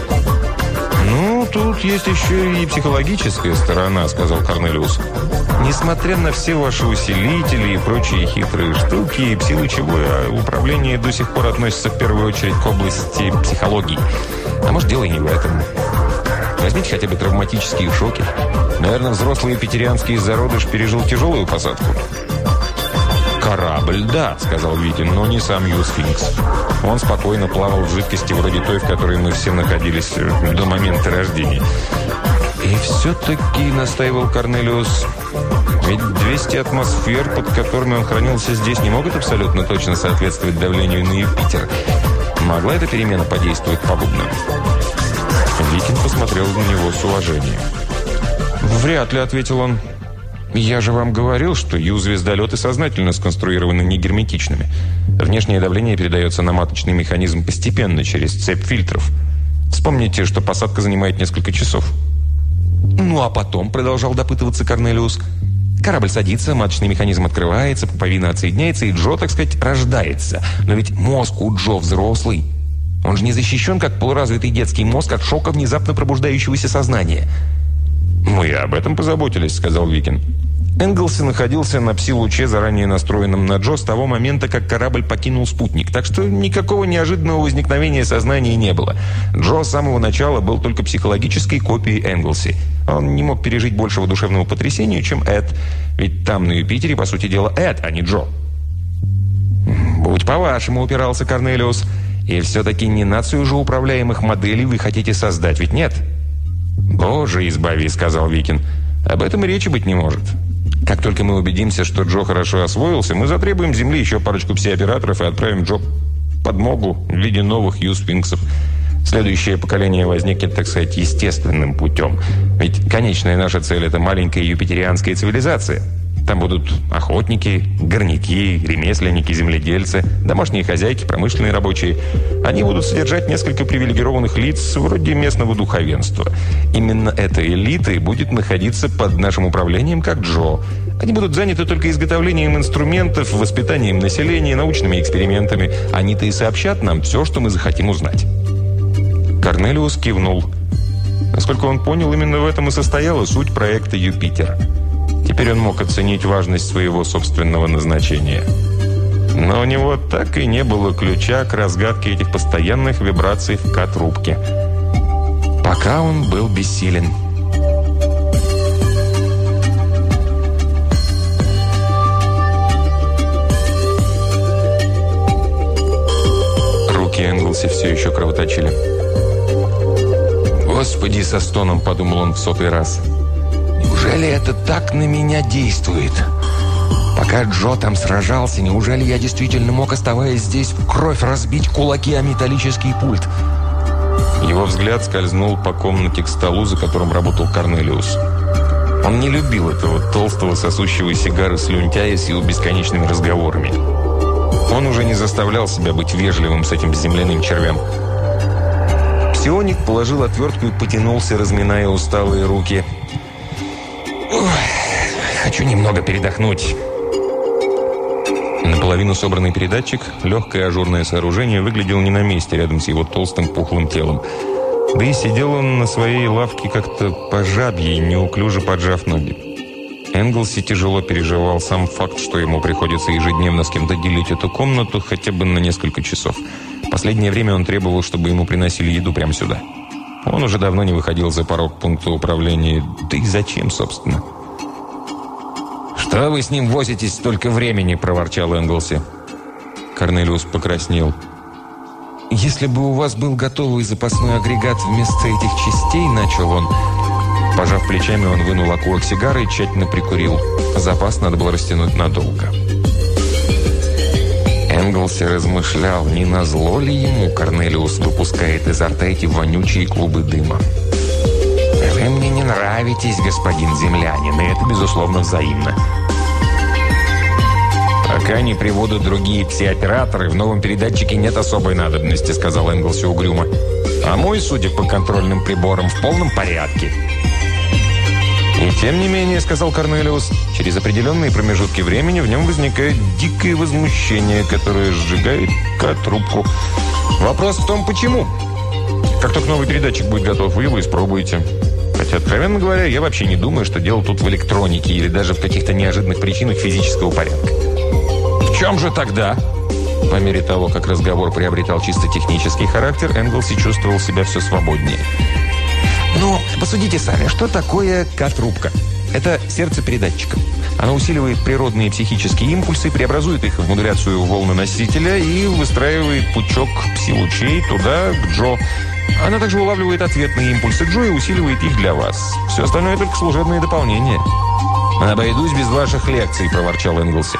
«Ну, тут есть еще и психологическая сторона», — сказал Корнелиус. «Несмотря на все ваши усилители и прочие хитрые штуки, псилучевое управление до сих пор относится в первую очередь к области психологии. А может, дело и не в этом. Возьмите хотя бы травматические шоки. Наверное, взрослый петерианский зародыш пережил тяжелую посадку. «Корабль, да», — сказал Витин, но не сам Юсфинкс. Он спокойно плавал в жидкости вроде той, в которой мы все находились э, до момента рождения. «И все-таки», — настаивал Корнелиус, «ведь 200 атмосфер, под которыми он хранился здесь, не могут абсолютно точно соответствовать давлению на Юпитер. Могла эта перемена подействовать пагубно?» Викин посмотрел на него с уважением. «Вряд ли», — ответил он. «Я же вам говорил, что Ю-звездолеты сознательно сконструированы не герметичными. Внешнее давление передается на маточный механизм постепенно, через цепь фильтров. Вспомните, что посадка занимает несколько часов». «Ну а потом», — продолжал допытываться Корнелиус, Корабль садится, маточный механизм открывается, пуповина отсоединяется, и Джо, так сказать, рождается. Но ведь мозг у Джо взрослый. Он же не защищен, как полуразвитый детский мозг от шока внезапно пробуждающегося сознания. «Мы об этом позаботились», — сказал Викин. Энглси находился на пси-луче, заранее настроенном на Джо, с того момента, как корабль покинул спутник, так что никакого неожиданного возникновения сознания не было. Джо с самого начала был только психологической копией Энглси. Он не мог пережить большего душевного потрясения, чем Эд, ведь там, на Юпитере, по сути дела, Эд, а не Джо. «Будь по-вашему», — упирался Корнелиус, — «и все-таки не нацию же управляемых моделей вы хотите создать, ведь нет?» «Боже, избави», — сказал Викин, — «об этом и речи быть не может». Как только мы убедимся, что Джо хорошо освоился, мы затребуем Земли еще парочку пси-операторов и отправим Джо подмогу в виде новых юспинксов. Следующее поколение возникнет, так сказать, естественным путем. Ведь конечная наша цель – это маленькая юпитерианская цивилизация – там будут охотники, горняки, ремесленники, земледельцы, домашние хозяйки, промышленные рабочие. Они будут содержать несколько привилегированных лиц, вроде местного духовенства. Именно эта элита и будет находиться под нашим управлением, как Джо. Они будут заняты только изготовлением инструментов, воспитанием населения, научными экспериментами. Они-то и сообщат нам все, что мы захотим узнать. Корнелиус кивнул. Насколько он понял, именно в этом и состояла суть проекта «Юпитер». Теперь он мог оценить важность своего собственного назначения. Но у него так и не было ключа к разгадке этих постоянных вибраций в К-трубке. Пока он был бессилен. Руки Энглси все еще кровоточили. «Господи!» – со стоном подумал он в сотый раз – Неужели это так на меня действует? Пока Джо там сражался, неужели я действительно мог, оставаясь здесь, в кровь разбить кулаки о металлический пульт? Его взгляд скользнул по комнате к столу, за которым работал Корнелиус. Он не любил этого толстого, сосущего сигары слюнтяя с его бесконечными разговорами. Он уже не заставлял себя быть вежливым с этим земляным червем. Псионик положил отвертку и потянулся, разминая усталые руки – Хочу немного передохнуть. Наполовину собранный передатчик, легкое ажурное сооружение, выглядел не на месте рядом с его толстым пухлым телом. Да и сидел он на своей лавке как-то по жабье, неуклюже поджав ноги. Энглси тяжело переживал сам факт, что ему приходится ежедневно с кем-то делить эту комнату хотя бы на несколько часов. Последнее время он требовал, чтобы ему приносили еду прямо сюда. Он уже давно не выходил за порог пункта управления. Да и зачем, собственно? «Что вы с ним возитесь столько времени?» – проворчал Энглси. Корнелиус покраснел. «Если бы у вас был готовый запасной агрегат вместо этих частей», – начал он. Пожав плечами, он вынул окурок сигары и тщательно прикурил. Запас надо было растянуть надолго. Энглси размышлял, не назло ли ему Корнелиус выпускает изо рта эти вонючие клубы дыма. «Вы мне не нравитесь, господин землянин, и это, безусловно, взаимно. «Пока не приводят другие пси-операторы, в новом передатчике нет особой надобности», сказал Энглси угрюмо. «А мой, судя по контрольным приборам, в полном порядке». «И тем не менее», — сказал Корнелиус, «через определенные промежутки времени в нем возникает дикое возмущение, которое сжигает трубку. Вопрос в том, почему. Как только новый передатчик будет готов, вы его испробуете». Хотя, откровенно говоря, я вообще не думаю, что дело тут в электронике или даже в каких-то неожиданных причинах физического порядка чем же тогда?» По мере того, как разговор приобретал чисто технический характер, Энглси чувствовал себя все свободнее. Ну, посудите сами, что такое К-трубка? Это сердце передатчика. Оно усиливает природные психические импульсы, преобразует их в модуляцию волны носителя и выстраивает пучок пси-лучей туда, к Джо. Она также улавливает ответные импульсы Джо и усиливает их для вас. Все остальное только служебные дополнения. «Обойдусь без ваших лекций», – проворчал Энглси.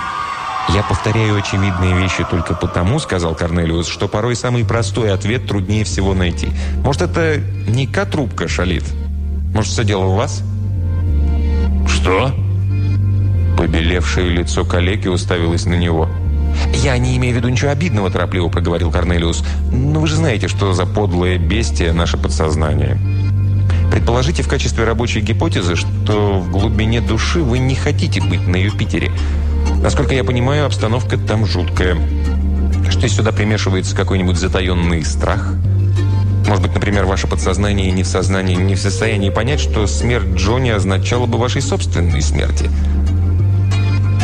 «Я повторяю очевидные вещи только потому, — сказал Корнелиус, — что порой самый простой ответ труднее всего найти. Может, это не К-трубка шалит? Может, все дело в вас?» «Что?» Побелевшее лицо коллеги уставилось на него. «Я не имею в виду ничего обидного», – торопливо проговорил Корнелиус. «Но вы же знаете, что за подлое бестие наше подсознание». Предположите в качестве рабочей гипотезы, что в глубине души вы не хотите быть на Юпитере. Насколько я понимаю, обстановка там жуткая. Что сюда примешивается какой-нибудь затаенный страх? Может быть, например, ваше подсознание не в сознании, не в состоянии понять, что смерть Джонни означала бы вашей собственной смерти.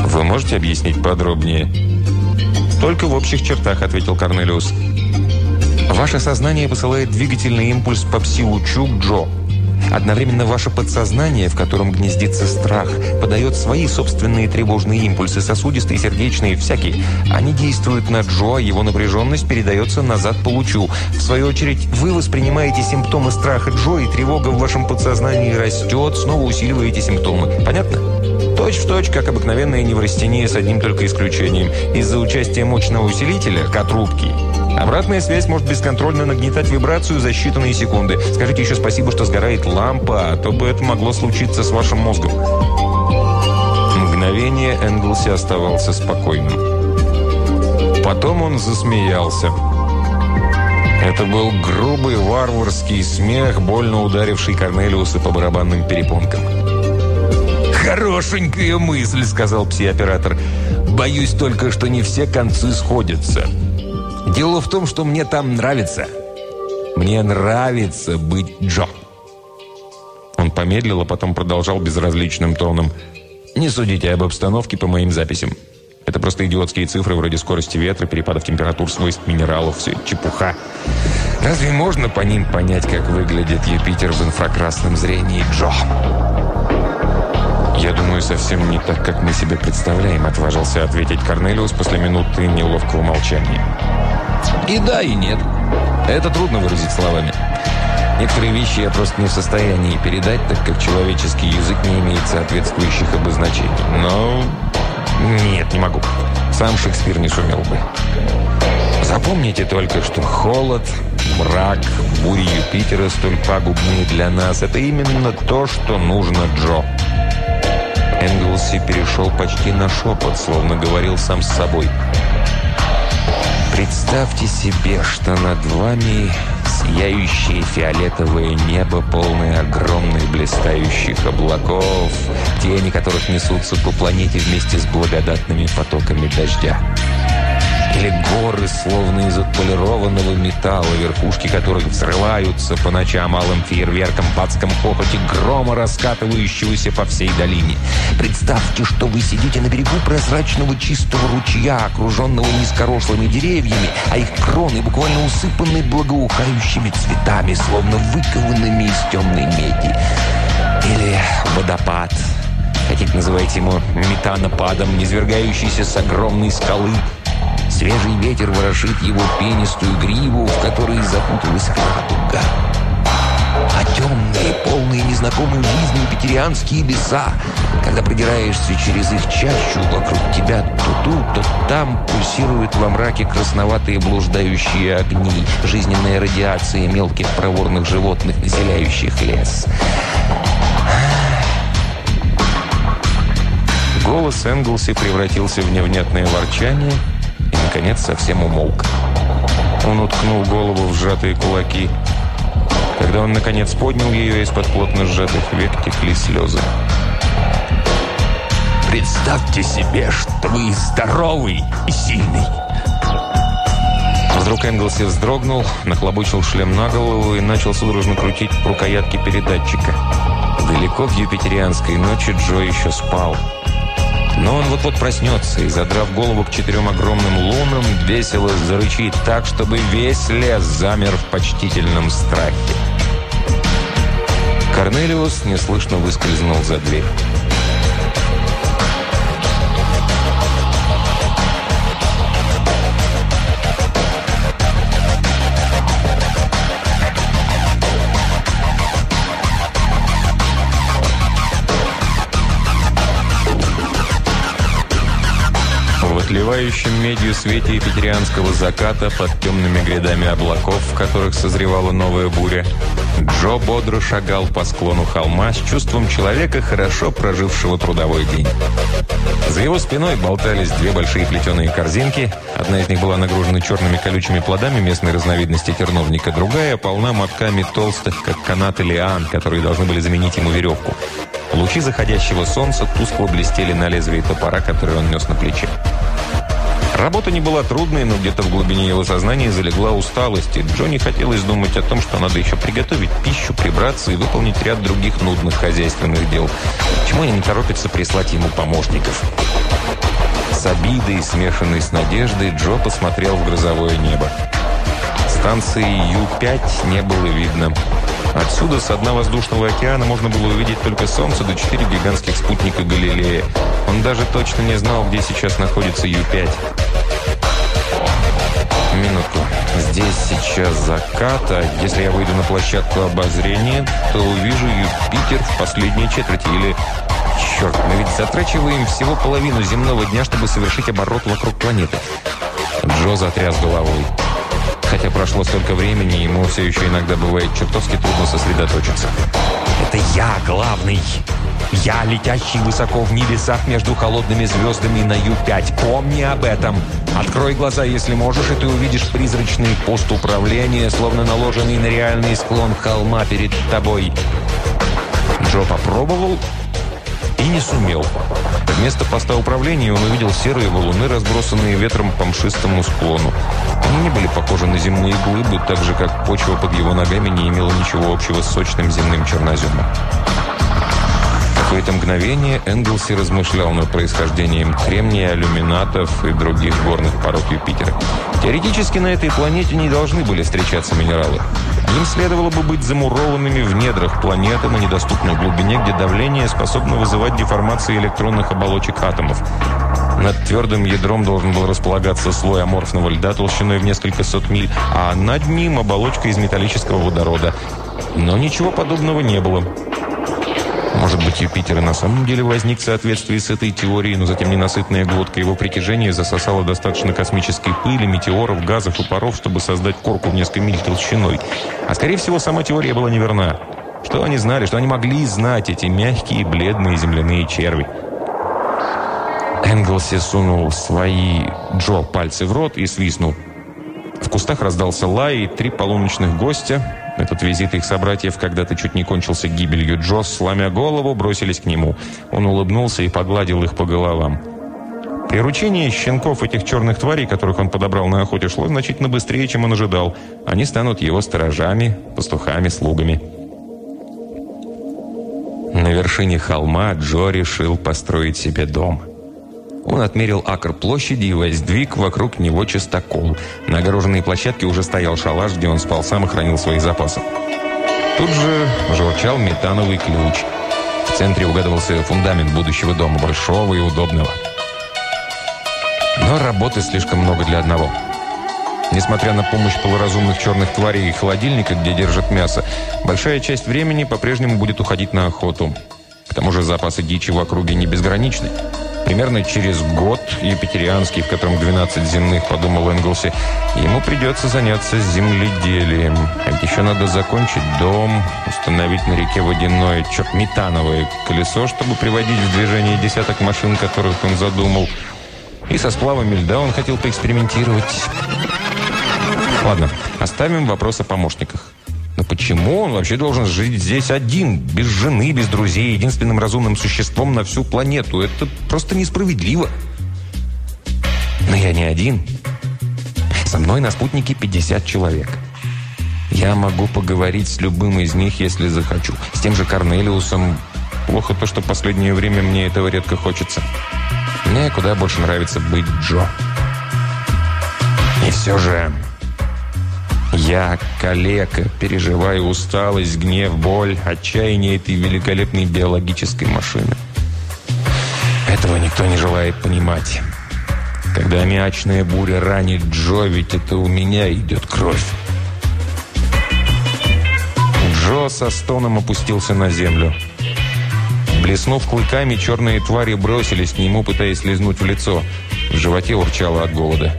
Вы можете объяснить подробнее? Только в общих чертах, ответил Корнелиус. Ваше сознание посылает двигательный импульс по пси-лучу Джо. Одновременно ваше подсознание, в котором гнездится страх, подает свои собственные тревожные импульсы, сосудистые, сердечные, всякие. Они действуют на Джо, а его напряженность передается назад по лучу. В свою очередь, вы воспринимаете симптомы страха Джо, и тревога в вашем подсознании растет, снова усиливаете симптомы. Понятно? Точь в точь, как обыкновенная неврастения с одним только исключением. Из-за участия мощного усилителя, К-трубки, Обратная связь может бесконтрольно нагнетать вибрацию за считанные секунды. Скажите еще спасибо, что сгорает лампа, а то бы это могло случиться с вашим мозгом. Мгновение Энглси оставался спокойным. Потом он засмеялся. Это был грубый варварский смех, больно ударивший Корнелиуса по барабанным перепонкам. «Хорошенькая мысль», — сказал пси-оператор. «Боюсь только, что не все концы сходятся». Дело в том, что мне там нравится. Мне нравится быть Джо. Он помедлил, а потом продолжал безразличным тоном. Не судите об обстановке по моим записям. Это просто идиотские цифры вроде скорости ветра, перепадов температур, свойств минералов, все чепуха. Разве можно по ним понять, как выглядит Юпитер в инфракрасном зрении Джо? «Я думаю, совсем не так, как мы себе представляем», отважился ответить Корнелиус после минуты неловкого молчания. И да, и нет. Это трудно выразить словами. Некоторые вещи я просто не в состоянии передать, так как человеческий язык не имеет соответствующих обозначений. Но нет, не могу. Сам Шекспир не сумел бы. Запомните только, что холод, мрак, бури Юпитера столь пагубные для нас. Это именно то, что нужно Джо. Энглси перешел почти на шепот, словно говорил сам с собой – Представьте себе, что над вами сияющее фиолетовое небо, полное огромных блистающих облаков, тени которых несутся по планете вместе с благодатными потоками дождя. Или горы, словно из отполированного металла, верхушки которых взрываются по ночам алым фейерверком в адском хохоте грома, раскатывающегося по всей долине. Представьте, что вы сидите на берегу прозрачного чистого ручья, окруженного низкорослыми деревьями, а их кроны буквально усыпаны благоухающими цветами, словно выкованными из темной меди. Или водопад, хотите называйте его метанопадом, низвергающийся с огромной скалы – Свежий ветер ворошит его пенистую гриву, в которой запуталась радуга. А темные, полные незнакомой жизни петерианские леса, когда продираешься через их чащу, вокруг тебя то тут, то там пульсируют во мраке красноватые блуждающие огни, жизненная радиация мелких проворных животных, населяющих лес. Голос Энглси превратился в невнятное ворчание – наконец, совсем умолк. Он уткнул голову в сжатые кулаки. Когда он, наконец, поднял ее, из-под плотно сжатых век текли слезы. «Представьте себе, что вы здоровый и сильный!» Вдруг Энглси вздрогнул, нахлобучил шлем на голову и начал судорожно крутить рукоятки передатчика. Далеко в юпитерианской ночи Джо еще спал. Но он вот-вот проснется и, задрав голову к четырем огромным лунам, весело зарычит так, чтобы весь лес замер в почтительном страхе. Корнелиус неслышно выскользнул за дверь. Отливающем медью свете епитерианского заката под темными грядами облаков, в которых созревала новая буря, Джо бодро шагал по склону холма с чувством человека, хорошо прожившего трудовой день. За его спиной болтались две большие плетеные корзинки. Одна из них была нагружена черными колючими плодами местной разновидности терновника, другая полна мотками толстых, как канаты лиан, которые должны были заменить ему веревку. Лучи заходящего солнца тускло блестели на лезвии топора, который он нес на плече. Работа не была трудной, но где-то в глубине его сознания залегла усталость, и Джонни хотелось думать о том, что надо еще приготовить пищу, прибраться и выполнить ряд других нудных хозяйственных дел. Почему они не торопятся прислать ему помощников? С обидой, смешанной с надеждой, Джо посмотрел в грозовое небо. Станции Ю-5 не было видно. Отсюда, с дна воздушного океана, можно было увидеть только Солнце до четыре гигантских спутника Галилея. Он даже точно не знал, где сейчас находится Ю-5. Минутку. Здесь сейчас закат, а если я выйду на площадку обозрения, то увижу Юпитер в последней четверти или... Черт, мы ведь затрачиваем всего половину земного дня, чтобы совершить оборот вокруг планеты. Джо затряс головой. Хотя прошло столько времени, ему все еще иногда бывает чертовски трудно сосредоточиться. «Это я главный!» Я, летящий высоко в небесах между холодными звездами на Ю-5. Помни об этом. Открой глаза, если можешь, и ты увидишь призрачный пост управления, словно наложенный на реальный склон холма перед тобой. Джо попробовал и не сумел. Вместо поста управления он увидел серые валуны, разбросанные ветром по мшистому склону. Они не были похожи на земные глыбы, так же, как почва под его ногами не имела ничего общего с сочным земным черноземом какое-то мгновение Энглси размышлял над происхождением кремния, алюминатов и других горных пород Юпитера. Теоретически на этой планете не должны были встречаться минералы. Им следовало бы быть замурованными в недрах планеты на недоступной глубине, где давление способно вызывать деформации электронных оболочек атомов. Над твердым ядром должен был располагаться слой аморфного льда толщиной в несколько сот миль, а над ним оболочка из металлического водорода. Но ничего подобного не было. Может быть, Юпитер и на самом деле возник в соответствии с этой теорией, но затем ненасытная глотка его притяжения засосала достаточно космической пыли, метеоров, газов и паров, чтобы создать корку в несколько миль толщиной. А скорее всего, сама теория была неверна. Что они знали, что они могли знать, эти мягкие, бледные земляные черви? Энглси сунул свои Джо пальцы в рот и свистнул. В кустах раздался лай, и три полуночных гостя, этот визит их собратьев когда-то чуть не кончился гибелью. Джосс, сломя голову, бросились к нему. Он улыбнулся и погладил их по головам. Приручение щенков этих черных тварей, которых он подобрал на охоте, шло значительно быстрее, чем он ожидал. Они станут его сторожами, пастухами, слугами. На вершине холма Джо решил построить себе дом. Он отмерил акр площади и воздвиг вокруг него чистокол. На огороженной площадке уже стоял шалаш, где он спал сам и хранил свои запасы. Тут же журчал метановый ключ. В центре угадывался фундамент будущего дома, большого и удобного. Но работы слишком много для одного. Несмотря на помощь полуразумных черных тварей и холодильника, где держат мясо, большая часть времени по-прежнему будет уходить на охоту. К тому же запасы дичи в округе не безграничны. Примерно через год, юпитерианский, в котором 12 земных, подумал Энглси, ему придется заняться земледелием. А ведь еще надо закончить дом, установить на реке водяное, черт, метановое колесо, чтобы приводить в движение десяток машин, которых он задумал. И со сплавами льда он хотел поэкспериментировать. Ладно, оставим вопрос о помощниках. Но почему он вообще должен жить здесь один, без жены, без друзей, единственным разумным существом на всю планету? Это просто несправедливо. Но я не один. Со мной на спутнике 50 человек. Я могу поговорить с любым из них, если захочу. С тем же Корнелиусом. Плохо то, что последнее время мне этого редко хочется. Мне куда больше нравится быть Джо. И все же... Я, калека, переживаю усталость, гнев, боль, отчаяние этой великолепной биологической машины. Этого никто не желает понимать. Когда аммиачная буря ранит Джо, ведь это у меня идет кровь. Джо со стоном опустился на землю. Блеснув клыками, черные твари бросились к нему, пытаясь лизнуть в лицо. В животе урчало от голода.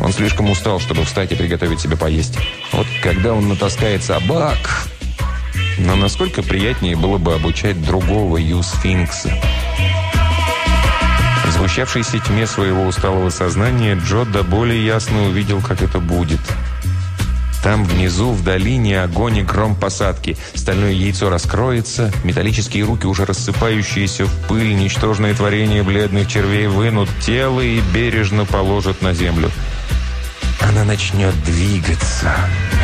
Он слишком устал, чтобы встать и приготовить себе поесть. Вот когда он натаскает собак... Но насколько приятнее было бы обучать другого Ю-сфинкса. В сгущавшейся тьме своего усталого сознания Джо до более ясно увидел, как это будет – там внизу, в долине, огонь и гром посадки. Стальное яйцо раскроется, металлические руки, уже рассыпающиеся в пыль, ничтожное творение бледных червей вынут тело и бережно положат на землю. Она начнет двигаться,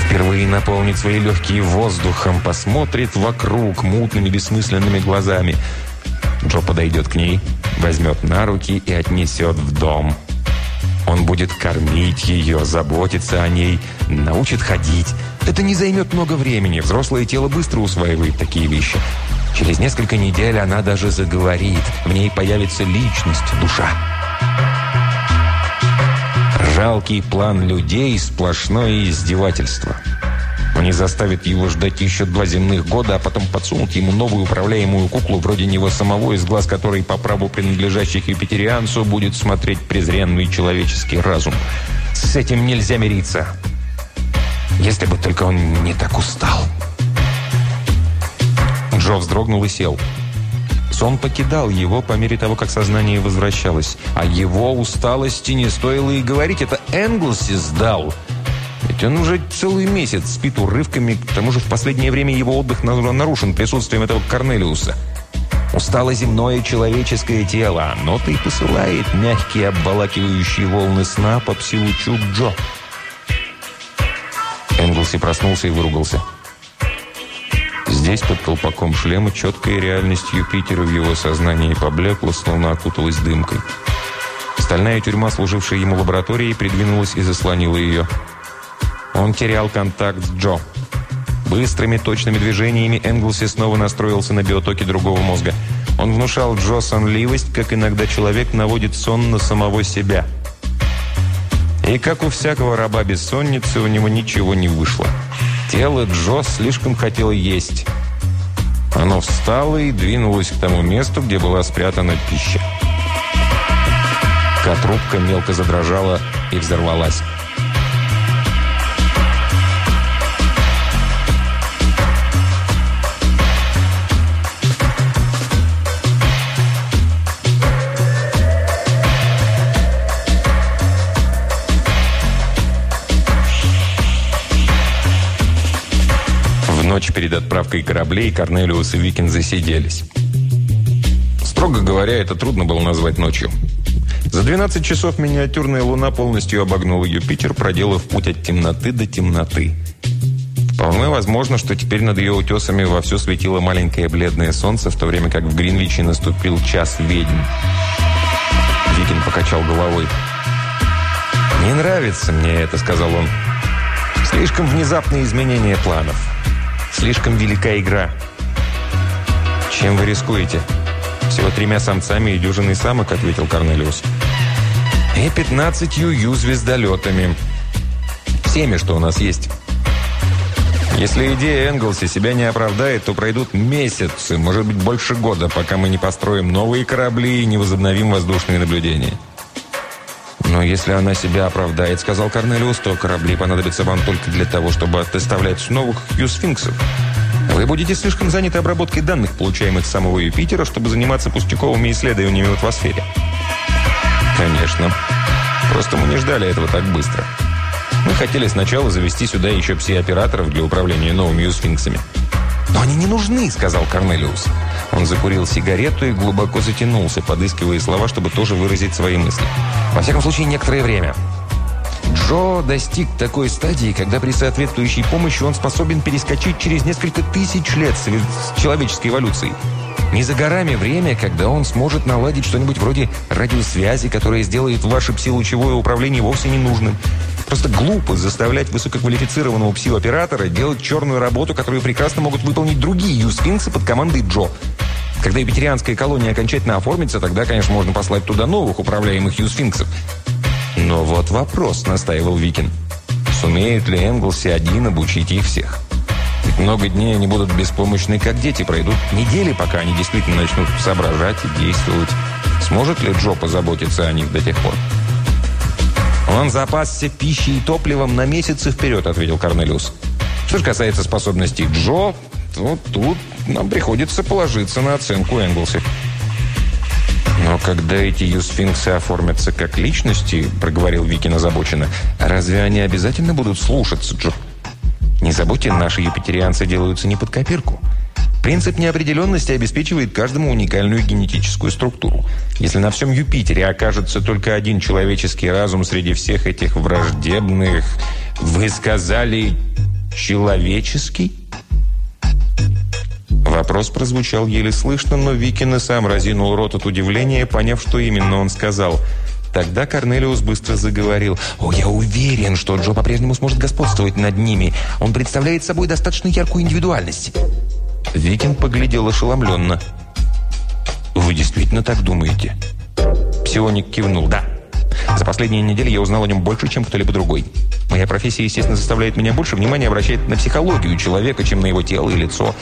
впервые наполнит свои легкие воздухом, посмотрит вокруг мутными бессмысленными глазами. Джо подойдет к ней, возьмет на руки и отнесет в дом. Он будет кормить ее, заботиться о ней, научит ходить. Это не займет много времени. Взрослое тело быстро усваивает такие вещи. Через несколько недель она даже заговорит. В ней появится личность, душа. Жалкий план людей – сплошное издевательство. Они заставят его ждать еще два земных года, а потом подсунут ему новую управляемую куклу, вроде него самого, из глаз которой по праву принадлежащих Юпитерианцу будет смотреть презренный человеческий разум. С этим нельзя мириться. Если бы только он не так устал. Джо вздрогнул и сел. Сон покидал его по мере того, как сознание возвращалось. А его усталости не стоило и говорить. Это Энглси сдал. Ведь он уже целый месяц спит урывками, к тому же в последнее время его отдых нарушен присутствием этого Корнелиуса. Устало земное человеческое тело, оно-то и посылает мягкие обволакивающие волны сна по псилучу Джо. Энглси проснулся и выругался. Здесь, под колпаком шлема, четкая реальность Юпитера в его сознании поблекла, словно окуталась дымкой. Стальная тюрьма, служившая ему лабораторией, придвинулась и заслонила ее. Он терял контакт с Джо. Быстрыми, точными движениями Энглси снова настроился на биотоки другого мозга. Он внушал Джо сонливость, как иногда человек наводит сон на самого себя. И как у всякого раба бессонницы, у него ничего не вышло. Тело Джо слишком хотело есть. Оно встало и двинулось к тому месту, где была спрятана пища. Котрубка мелко задрожала и взорвалась. Ночь перед отправкой кораблей Корнелиус и Викин засиделись. Строго говоря, это трудно было назвать ночью. За 12 часов миниатюрная луна полностью обогнула Юпитер, проделав путь от темноты до темноты. Вполне возможно, что теперь над ее утесами вовсю светило маленькое бледное солнце, в то время как в Гринвиче наступил час ведьм. Викин покачал головой. «Не нравится мне это», — сказал он. «Слишком внезапные изменения планов. Слишком велика игра. Чем вы рискуете? Всего тремя самцами и дюжиной самок, ответил Корнелиус. И пятнадцатью ю-звездолетами. Всеми, что у нас есть. Если идея Энглси себя не оправдает, то пройдут месяцы, может быть, больше года, пока мы не построим новые корабли и не возобновим воздушные наблюдения. «Но если она себя оправдает, — сказал Корнелиус, — то корабли понадобятся вам только для того, чтобы доставлять новых юсфинксов. Вы будете слишком заняты обработкой данных, получаемых с самого Юпитера, чтобы заниматься пустяковыми исследованиями в атмосфере». «Конечно. Просто мы не ждали этого так быстро. Мы хотели сначала завести сюда еще пси-операторов для управления новыми юсфинксами». «Но они не нужны», — сказал Корнелиус. Он закурил сигарету и глубоко затянулся, подыскивая слова, чтобы тоже выразить свои мысли. Во всяком случае, некоторое время. Джо достиг такой стадии, когда при соответствующей помощи он способен перескочить через несколько тысяч лет человеческой эволюции. Не за горами время, когда он сможет наладить что-нибудь вроде радиосвязи, которая сделает ваше псилучевое управление вовсе ненужным. Просто глупо заставлять высококвалифицированного псиоператора делать черную работу, которую прекрасно могут выполнить другие юсфинксы под командой Джо. Когда юпитерианская колония окончательно оформится, тогда, конечно, можно послать туда новых управляемых юсфинксов. Но вот вопрос, настаивал Викин. Сумеет ли Энглси один обучить их всех? Много дней они будут беспомощны, как дети. Пройдут недели, пока они действительно начнут соображать и действовать. Сможет ли Джо позаботиться о них до тех пор? «Он запасся пищей и топливом на месяцы вперед», — ответил Корнелиус. «Что же касается способностей Джо, то тут нам приходится положиться на оценку Энглси». «Но когда эти юсфинксы оформятся как личности, — проговорил Викин озабоченно, — разве они обязательно будут слушаться Джо? Не забудьте, наши юпитерианцы делаются не под копирку». Принцип неопределенности обеспечивает каждому уникальную генетическую структуру. Если на всем Юпитере окажется только один человеческий разум среди всех этих враждебных... Вы сказали «человеческий»? Вопрос прозвучал еле слышно, но Викин сам разинул рот от удивления, поняв, что именно он сказал. Тогда Корнелиус быстро заговорил. «О, я уверен, что Джо по-прежнему сможет господствовать над ними. Он представляет собой достаточно яркую индивидуальность». Викин поглядел ошеломленно. «Вы действительно так думаете?» Псионик кивнул. «Да. За последние недели я узнал о нем больше, чем кто-либо другой. Моя профессия, естественно, заставляет меня больше внимания обращать на психологию человека, чем на его тело и лицо.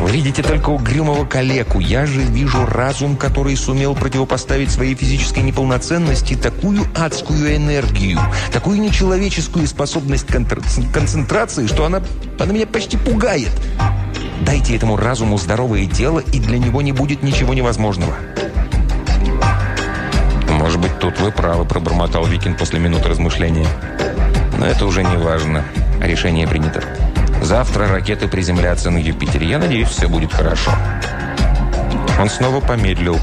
Вы видите только угрюмого калеку. Я же вижу разум, который сумел противопоставить своей физической неполноценности такую адскую энергию, такую нечеловеческую способность концентрации, что она, она меня почти пугает. Дайте этому разуму здоровое тело, и для него не будет ничего невозможного. «Может быть, тут вы правы», – пробормотал Викин после минуты размышления. «Но это уже не важно. Решение принято. Завтра ракеты приземлятся на Юпитере. Я надеюсь, все будет хорошо». Он снова помедлил.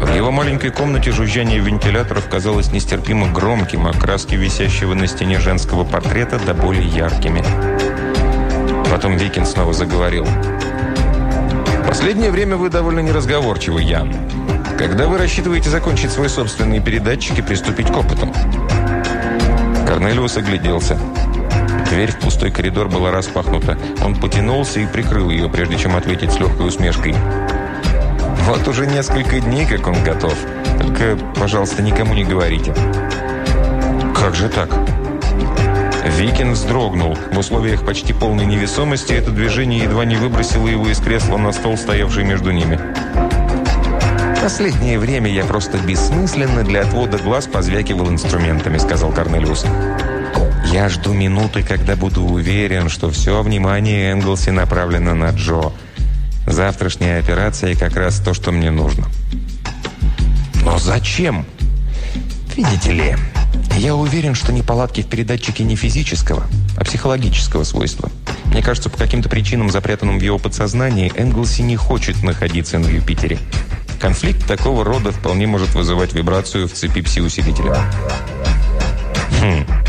В его маленькой комнате жужжание вентиляторов казалось нестерпимо громким, а краски висящего на стене женского портрета до более яркими. Потом Викин снова заговорил. «Последнее время вы довольно неразговорчивый, Ян. Когда вы рассчитываете закончить свой собственный передатчик и приступить к опытам?» Корнелиус огляделся. Дверь в пустой коридор была распахнута. Он потянулся и прикрыл ее, прежде чем ответить с легкой усмешкой. «Вот уже несколько дней, как он готов. Только, пожалуйста, никому не говорите». «Как же так?» Викин вздрогнул. В условиях почти полной невесомости это движение едва не выбросило его из кресла на стол, стоявший между ними. «Последнее время я просто бессмысленно для отвода глаз позвякивал инструментами», — сказал Корнелиус. «Я жду минуты, когда буду уверен, что все внимание Энглси направлено на Джо. Завтрашняя операция как раз то, что мне нужно». «Но зачем?» «Видите ли, я уверен, что неполадки в передатчике не физического, а психологического свойства. Мне кажется, по каким-то причинам, запрятанным в его подсознании, Энглси не хочет находиться на Юпитере». Конфликт такого рода вполне может вызывать вибрацию в цепи пси-усилителя. Хм.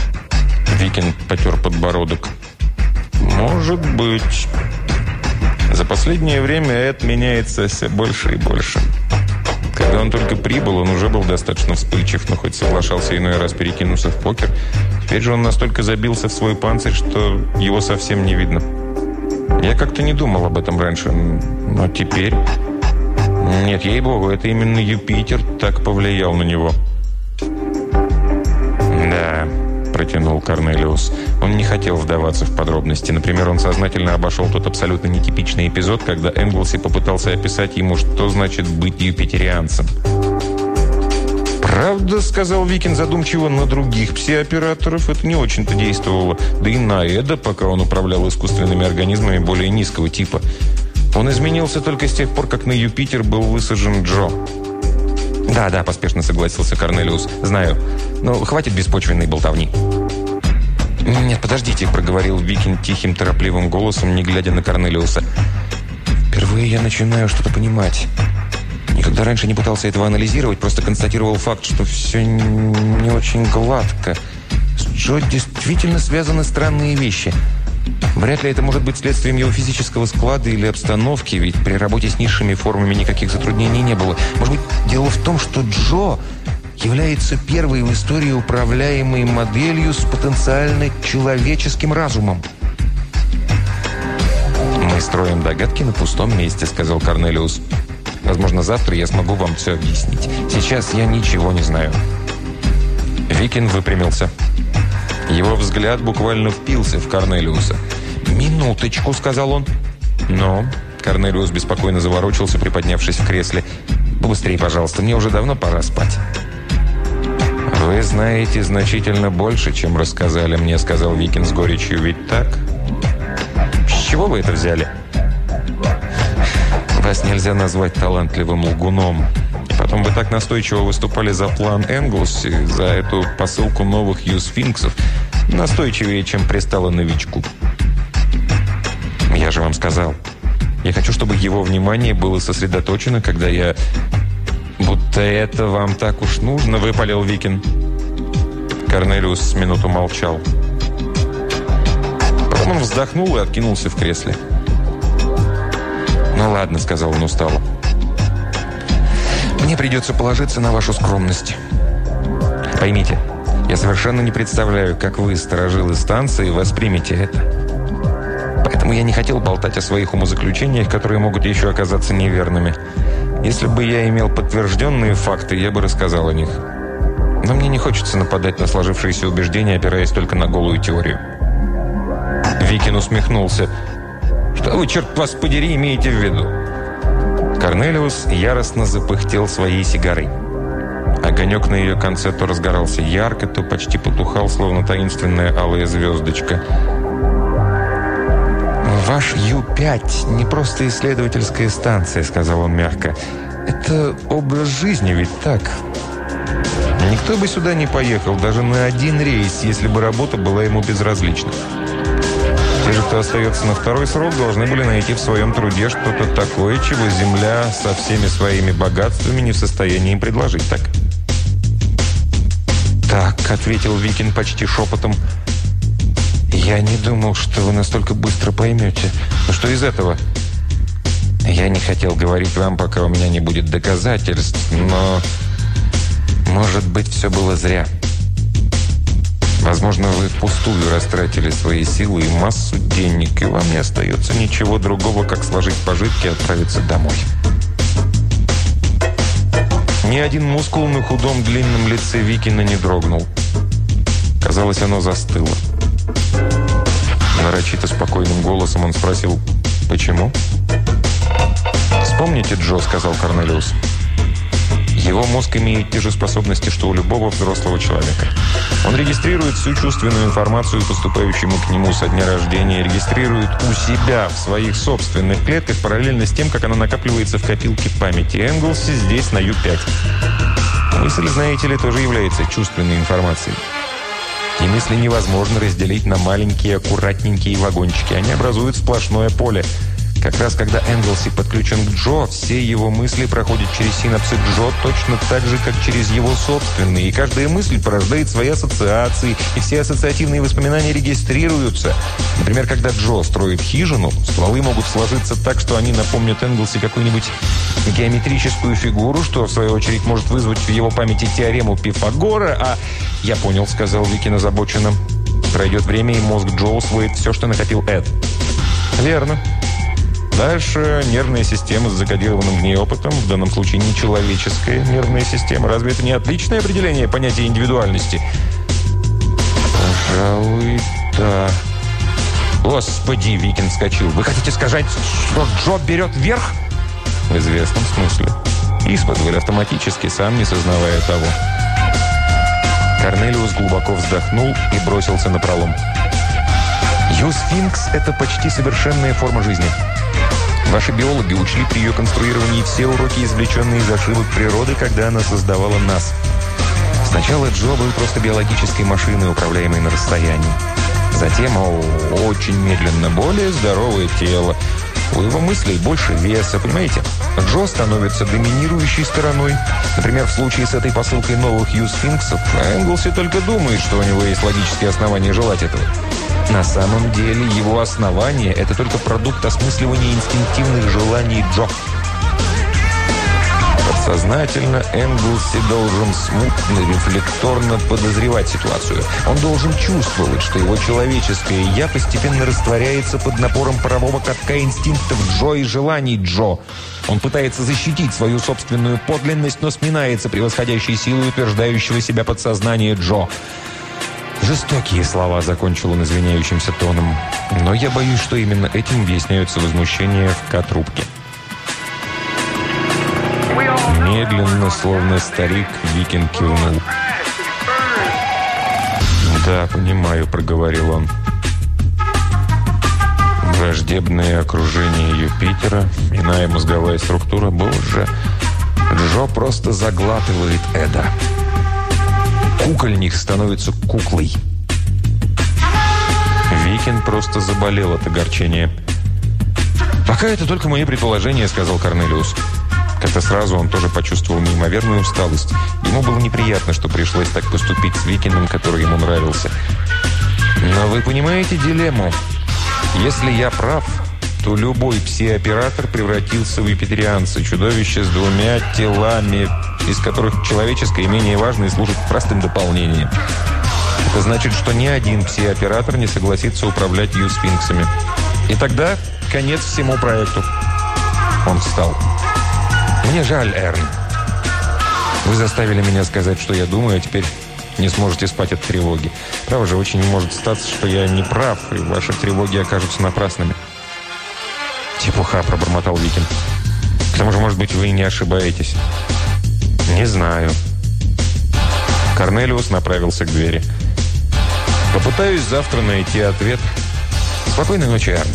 Викин потер подбородок. Может быть. За последнее время Эд меняется все больше и больше. Когда он только прибыл, он уже был достаточно вспыльчив, но хоть соглашался иной раз перекинуться в покер. Теперь же он настолько забился в свой панцирь, что его совсем не видно. Я как-то не думал об этом раньше, но теперь... Нет, ей-богу, это именно Юпитер так повлиял на него. Протянул Корнелиус. Он не хотел вдаваться в подробности. Например, он сознательно обошел тот абсолютно нетипичный эпизод, когда Энглси попытался описать ему, что значит быть юпитерианцем. «Правда, — сказал Викин задумчиво, — на других пси-операторов это не очень-то действовало. Да и на Эда, пока он управлял искусственными организмами более низкого типа. Он изменился только с тех пор, как на Юпитер был высажен Джо. «Да, да», – поспешно согласился Корнелиус. «Знаю. Но хватит беспочвенной болтовни». «Нет, подождите», – проговорил Викин тихим, торопливым голосом, не глядя на Корнелиуса. «Впервые я начинаю что-то понимать. Никогда раньше не пытался этого анализировать, просто констатировал факт, что все не очень гладко. С Джо действительно связаны странные вещи». Вряд ли это может быть следствием его физического склада или обстановки, ведь при работе с низшими формами никаких затруднений не было. Может быть, дело в том, что Джо является первой в истории управляемой моделью с потенциально человеческим разумом. «Мы строим догадки на пустом месте», — сказал Корнелиус. «Возможно, завтра я смогу вам все объяснить. Сейчас я ничего не знаю». Викин выпрямился. Его взгляд буквально впился в Корнелиуса. «Минуточку», — сказал он. «Но...» Корнелиус беспокойно заворочился, приподнявшись в кресле. «Быстрее, пожалуйста, мне уже давно пора спать». «Вы знаете значительно больше, чем рассказали мне», — сказал Викин с горечью. «Ведь так?» «С чего вы это взяли?» «Вас нельзя назвать талантливым лгуном. И потом вы так настойчиво выступали за план Энглс, за эту посылку новых юсфинксов, настойчивее, чем пристало новичку». «Я же вам сказал». Я хочу, чтобы его внимание было сосредоточено, когда я... «Будто это вам так уж нужно», — выпалил Викин. Корнелиус с минуту молчал. Потом он вздохнул и откинулся в кресле. «Ну ладно», — сказал он устало. «Мне придется положиться на вашу скромность. Поймите, я совершенно не представляю, как вы, сторожилы станции, воспримете это. Поэтому я не хотел болтать о своих умозаключениях, которые могут еще оказаться неверными. Если бы я имел подтвержденные факты, я бы рассказал о них. Но мне не хочется нападать на сложившиеся убеждения, опираясь только на голую теорию. Викин усмехнулся. «Что вы, черт вас подери, имеете в виду?» Корнелиус яростно запыхтел своей сигарой. Огонек на ее конце то разгорался ярко, то почти потухал, словно таинственная алая звездочка – «Ваш Ю-5 не просто исследовательская станция», — сказал он мягко. «Это образ жизни, ведь так?» Никто бы сюда не поехал, даже на один рейс, если бы работа была ему безразлична. Те же, кто остается на второй срок, должны были найти в своем труде что-то такое, чего Земля со всеми своими богатствами не в состоянии им предложить, так? Ответил Викин почти шепотом, — «Я не думал, что вы настолько быстро поймете. Но что из этого?» «Я не хотел говорить вам, пока у меня не будет доказательств, но...» «Может быть, все было зря. Возможно, вы впустую растратили свои силы и массу денег, и вам не остается ничего другого, как сложить пожитки и отправиться домой». Ни один мускул на худом длинном лице Викина не дрогнул. Казалось, оно застыло. Нарочито спокойным голосом он спросил «Почему?» «Вспомните, Джо», — сказал Корнелиус. Его мозг имеет те же способности, что у любого взрослого человека. Он регистрирует всю чувственную информацию, поступающую к нему со дня рождения, регистрирует у себя в своих собственных клетках параллельно с тем, как она накапливается в копилке памяти. Энглси здесь на Ю-5. Мысль, знаете ли, тоже является чувственной информацией. И мысли невозможно разделить на маленькие аккуратненькие вагончики. Они образуют сплошное поле. Как раз когда Энглси подключен к Джо, все его мысли проходят через синапсы Джо точно так же, как через его собственные. И каждая мысль порождает свои ассоциации, и все ассоциативные воспоминания регистрируются. Например, когда Джо строит хижину, стволы могут сложиться так, что они напомнят Энглси какую-нибудь геометрическую фигуру, что, в свою очередь, может вызвать в его памяти теорему Пифагора, а... «Я понял», — сказал Викин озабоченно. «Пройдет время, и мозг Джо усвоит все, что накопил Эд». «Верно». Дальше нервная система с закодированным в ней опытом, в данном случае нечеловеческая нервная система. Разве это не отличное определение понятия индивидуальности? Пожалуй, да. Господи, Викин вскочил. Вы хотите сказать, что Джо берет верх? В известном смысле. Исподволь автоматически, сам не сознавая того. Корнелиус глубоко вздохнул и бросился на пролом. Юсфинкс – это почти совершенная форма жизни. Ваши биологи учли при ее конструировании все уроки, извлеченные из ошибок природы, когда она создавала нас. Сначала Джо был просто биологической машиной, управляемой на расстоянии. Затем, о, очень медленно, более здоровое тело. У его мыслей больше веса, понимаете? Джо становится доминирующей стороной. Например, в случае с этой посылкой новых юсфинксов, Энглси только думает, что у него есть логические основания желать этого. На самом деле его основание – это только продукт осмысливания инстинктивных желаний Джо. Подсознательно Энглси должен смутно, рефлекторно подозревать ситуацию. Он должен чувствовать, что его человеческое «я» постепенно растворяется под напором парового катка инстинктов Джо и желаний Джо. Он пытается защитить свою собственную подлинность, но сминается превосходящей силой утверждающего себя подсознания Джо. Жестокие слова закончил он извиняющимся тоном. Но я боюсь, что именно этим объясняются возмущения в К-трубке. Медленно, словно старик, Викин кивнул. «Да, понимаю», — проговорил он. Враждебное окружение Юпитера, иная мозговая структура, боже, Джо просто заглатывает Эда. Кукольник становится куклой. Викин просто заболел от огорчения. «Пока это только мои предположения», — сказал Корнелиус. Как-то сразу он тоже почувствовал неимоверную усталость. Ему было неприятно, что пришлось так поступить с Викиным, который ему нравился. Но вы понимаете дилемму? Если я прав, то любой пси-оператор превратился в вегетарианца, чудовище с двумя телами, из которых человеческое менее важно и служит простым дополнением. Это значит, что ни один пси-оператор не согласится управлять ю-сфинксами. И тогда конец всему проекту. Он встал. «Мне жаль, Эрн. Вы заставили меня сказать, что я думаю, а теперь не сможете спать от тревоги. Право же, очень может статься, что я не прав, и ваши тревоги окажутся напрасными». «Чепуха», — пробормотал Викин. «К тому же, может быть, вы не ошибаетесь». «Не знаю». Корнелиус направился к двери. «Попытаюсь завтра найти ответ. Спокойной ночи, Эрн».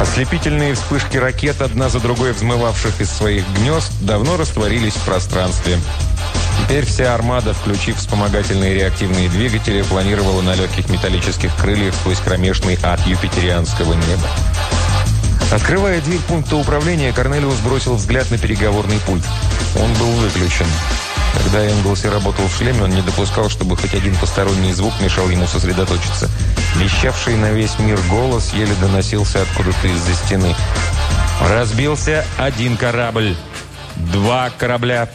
Ослепительные вспышки ракет, одна за другой взмывавших из своих гнезд, давно растворились в пространстве. Теперь вся армада, включив вспомогательные реактивные двигатели, планировала на легких металлических крыльях сквозь кромешный ад юпитерианского неба. Открывая дверь пункта управления, Корнелиус бросил взгляд на переговорный пульт. Он был выключен. Когда Энглси работал в шлеме, он не допускал, чтобы хоть один посторонний звук мешал ему сосредоточиться. Вещавший на весь мир голос еле доносился откуда-то из-за стены. «Разбился один корабль! Два корабля!»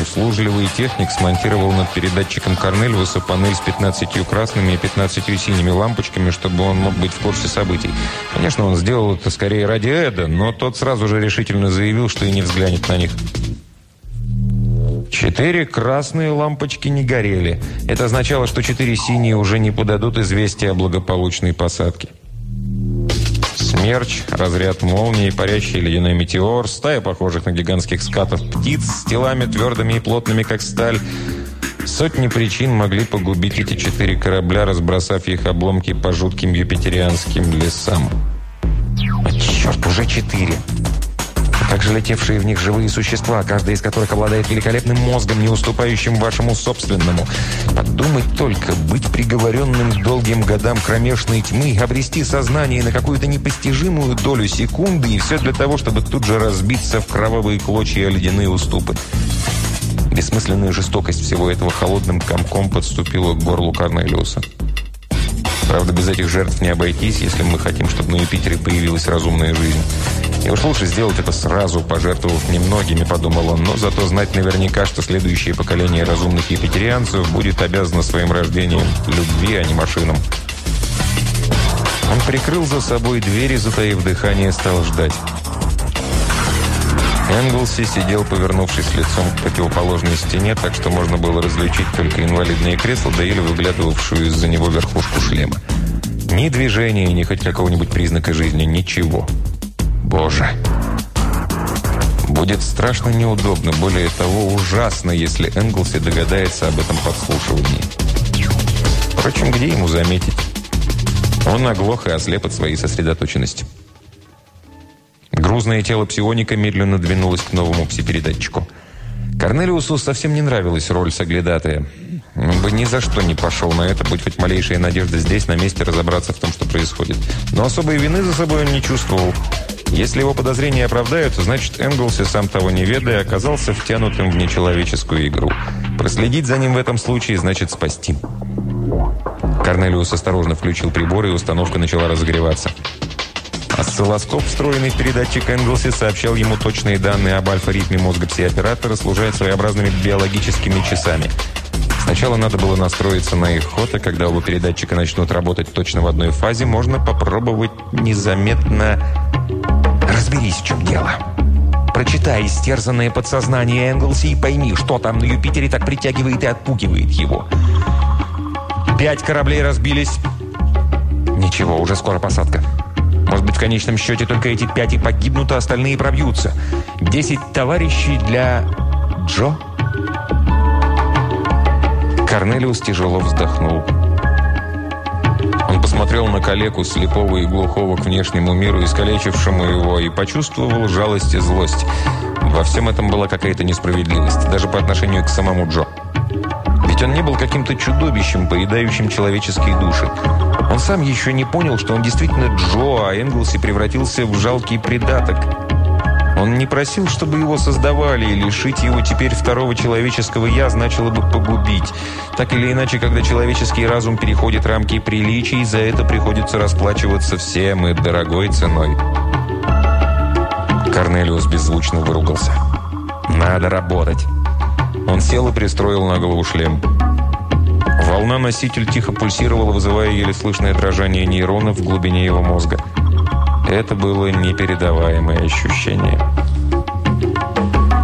Услужливый техник смонтировал над передатчиком Корнелиуса панель с 15 красными и 15 синими лампочками, чтобы он мог быть в курсе событий. Конечно, он сделал это скорее ради Эда, но тот сразу же решительно заявил, что и не взглянет на них. Четыре красные лампочки не горели. Это означало, что четыре синие уже не подадут известия о благополучной посадке. Смерч, разряд молнии, парящий ледяной метеор, стая похожих на гигантских скатов птиц с телами твердыми и плотными, как сталь. Сотни причин могли погубить эти четыре корабля, разбросав их обломки по жутким юпитерианским лесам. А черт, уже четыре! Также летевшие в них живые существа, каждый из которых обладает великолепным мозгом, не уступающим вашему собственному. Подумать только, быть приговоренным долгим годам кромешной тьмы, обрести сознание на какую-то непостижимую долю секунды, и все для того, чтобы тут же разбиться в кровавые клочья ледяные уступы. Бессмысленная жестокость всего этого холодным комком подступила к горлу Корнелиуса. Правда, без этих жертв не обойтись, если мы хотим, чтобы на Юпитере появилась разумная жизнь. И уж лучше сделать это сразу, пожертвовав немногими, подумал он, но зато знать наверняка, что следующее поколение разумных юпитерианцев будет обязано своим рождением любви, а не машинам. Он прикрыл за собой дверь и, затаив дыхание, стал ждать. Энглси сидел, повернувшись лицом к противоположной стене, так что можно было различить только инвалидное кресло, да или выглядывавшую из-за него верхушку шлема. Ни движения, ни хоть какого-нибудь признака жизни, ничего. Боже! Будет страшно неудобно, более того, ужасно, если Энглси догадается об этом подслушивании. Впрочем, где ему заметить? Он оглох и ослеп от своей сосредоточенности. Грузное тело псионика медленно двинулось к новому пси-передатчику. Корнелиусу совсем не нравилась роль соглядатая. Он бы ни за что не пошел на это, будь хоть малейшая надежда здесь, на месте, разобраться в том, что происходит. Но особой вины за собой он не чувствовал. Если его подозрения оправдаются, значит, Энглси, сам того не ведая, оказался втянутым в нечеловеческую игру. Проследить за ним в этом случае значит спасти. Корнелиус осторожно включил прибор, и установка начала разогреваться. Осциллоскоп, встроенный в передатчик Энглси, сообщал ему точные данные об альфа-ритме мозга пси-оператора, служа своеобразными биологическими часами. Сначала надо было настроиться на их ход, а когда оба передатчика начнут работать точно в одной фазе, можно попробовать незаметно... Разберись, в чем дело. Прочитай истерзанное подсознание Энглси и пойми, что там на Юпитере так притягивает и отпугивает его. Пять кораблей разбились. Ничего, уже скоро посадка. Может быть, в конечном счете только эти пять и погибнут, а остальные пробьются. Десять товарищей для Джо? Корнелиус тяжело вздохнул. Посмотрел на калеку, слепого и глухого к внешнему миру, искалечившему его, и почувствовал жалость и злость. Во всем этом была какая-то несправедливость, даже по отношению к самому Джо. Ведь он не был каким-то чудовищем, поедающим человеческие души. Он сам еще не понял, что он действительно Джо, а Энглси превратился в жалкий придаток. Он не просил, чтобы его создавали, и лишить его теперь второго человеческого «я» значило бы погубить. Так или иначе, когда человеческий разум переходит рамки приличий, за это приходится расплачиваться всем и дорогой ценой. Корнелиус беззвучно выругался. «Надо работать!» Он сел и пристроил на голову шлем. Волна-носитель тихо пульсировала, вызывая еле слышное дрожание нейронов в глубине его мозга. Это было непередаваемое ощущение.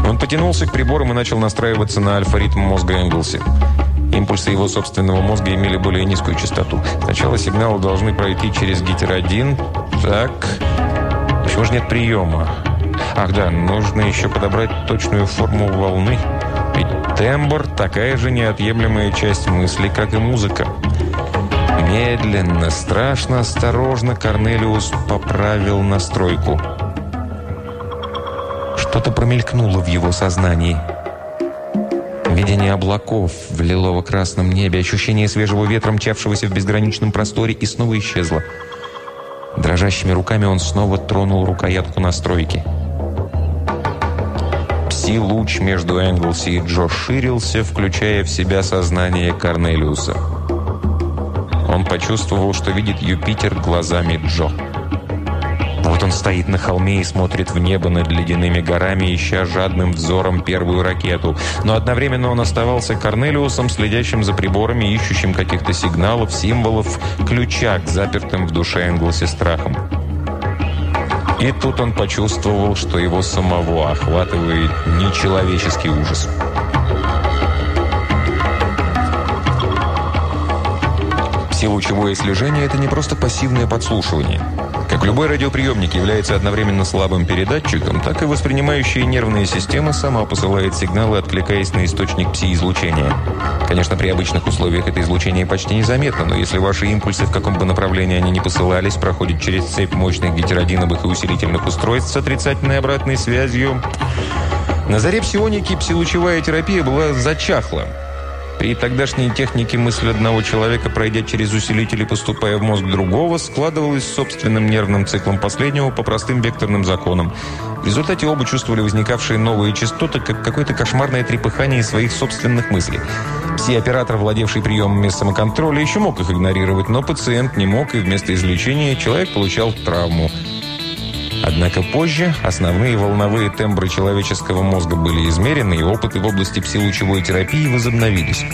Он потянулся к приборам и начал настраиваться на альфа-ритм мозга Энглси. Импульсы его собственного мозга имели более низкую частоту. Сначала сигналы должны пройти через гитер-1. Так. Почему же нет приема? Ах да, нужно еще подобрать точную форму волны. Ведь тембр – такая же неотъемлемая часть мысли, как и музыка. Медленно, страшно осторожно Корнелиус поправил настройку. Что-то промелькнуло в его сознании. Видение облаков в лилово-красном небе, ощущение свежего ветра, мчавшегося в безграничном просторе, и снова исчезло. Дрожащими руками он снова тронул рукоятку настройки. Пси-луч между Энглси и Джо ширился, включая в себя сознание Корнелиуса. Он почувствовал, что видит Юпитер глазами Джо. Вот он стоит на холме и смотрит в небо над ледяными горами, ища жадным взором первую ракету. Но одновременно он оставался Корнелиусом, следящим за приборами, ищущим каких-то сигналов, символов, ключа к запертым в душе Энглси страхам. И тут он почувствовал, что его самого охватывает нечеловеческий ужас. Пси-лучевое слежение – это не просто пассивное подслушивание. Как любой радиоприемник является одновременно слабым передатчиком, так и воспринимающая нервная система сама посылает сигналы, откликаясь на источник пси-излучения. Конечно, при обычных условиях это излучение почти незаметно, но если ваши импульсы, в каком бы направлении они ни посылались, проходят через цепь мощных гетеродиновых и усилительных устройств с отрицательной обратной связью... На заре псионики псилучевая терапия была зачахла. При тогдашней технике мысль одного человека, пройдя через усилитель и поступая в мозг другого, складывалась с собственным нервным циклом последнего по простым векторным законам. В результате оба чувствовали возникавшие новые частоты, как какое-то кошмарное трепыхание своих собственных мыслей. Пси-оператор, владевший приемами самоконтроля, еще мог их игнорировать, но пациент не мог, и вместо излечения человек получал травму. Однако позже основные волновые тембры человеческого мозга были измерены, и опыты в области псилучевой терапии возобновились.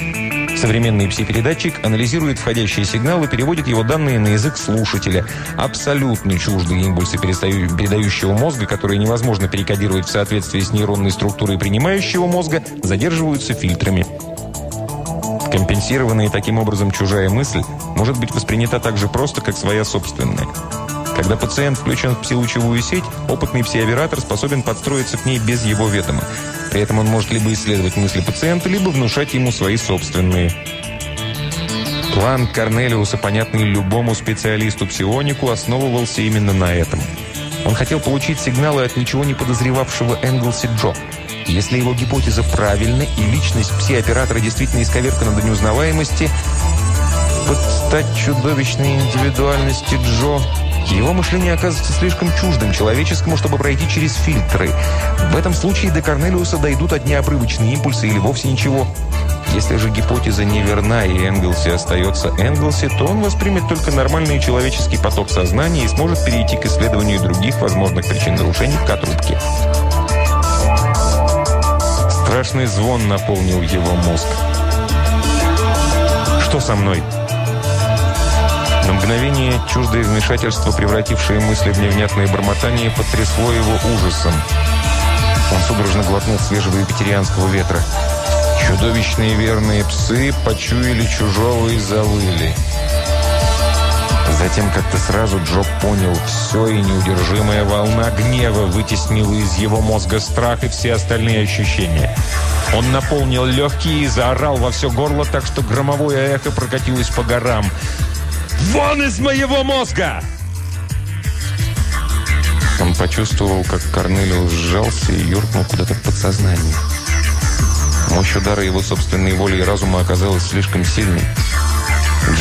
Современный пси-передатчик анализирует входящие сигналы, переводит его данные на язык слушателя. Абсолютно чуждые импульсы передающего мозга, которые невозможно перекодировать в соответствии с нейронной структурой принимающего мозга, задерживаются фильтрами. Компенсированная таким образом чужая мысль может быть воспринята так же просто, как своя собственная. Когда пациент включен в псилучевую сеть, опытный псиоператор способен подстроиться к ней без его ведома. При этом он может либо исследовать мысли пациента, либо внушать ему свои собственные. План Корнелиуса, понятный любому специалисту-псионику, основывался именно на этом. Он хотел получить сигналы от ничего не подозревавшего Энглси Джо. Если его гипотеза правильна и личность пси-оператора действительно исковеркана до неузнаваемости, под стать чудовищной индивидуальности Джо Его мышление оказывается слишком чуждым человеческому, чтобы пройти через фильтры. В этом случае до Корнелиуса дойдут одни обрывочные импульсы или вовсе ничего. Если же гипотеза неверна и Энглси остается Энглси, то он воспримет только нормальный человеческий поток сознания и сможет перейти к исследованию других возможных причин нарушений в котрубке. Страшный звон наполнил его мозг. «Что со мной?» На мгновение чуждое вмешательство, превратившее мысли в невнятное бормотание, потрясло его ужасом. Он судорожно глотнул свежего юпитерианского ветра. Чудовищные верные псы почуяли чужого и завыли. Затем как-то сразу Джо понял, все и неудержимая волна гнева вытеснила из его мозга страх и все остальные ощущения. Он наполнил легкие и заорал во все горло, так что громовое эхо прокатилось по горам. «Вон из моего мозга!» Он почувствовал, как Корнелиус сжался и юркнул куда-то в подсознание. Мощь удара его собственной воли и разума оказалась слишком сильной.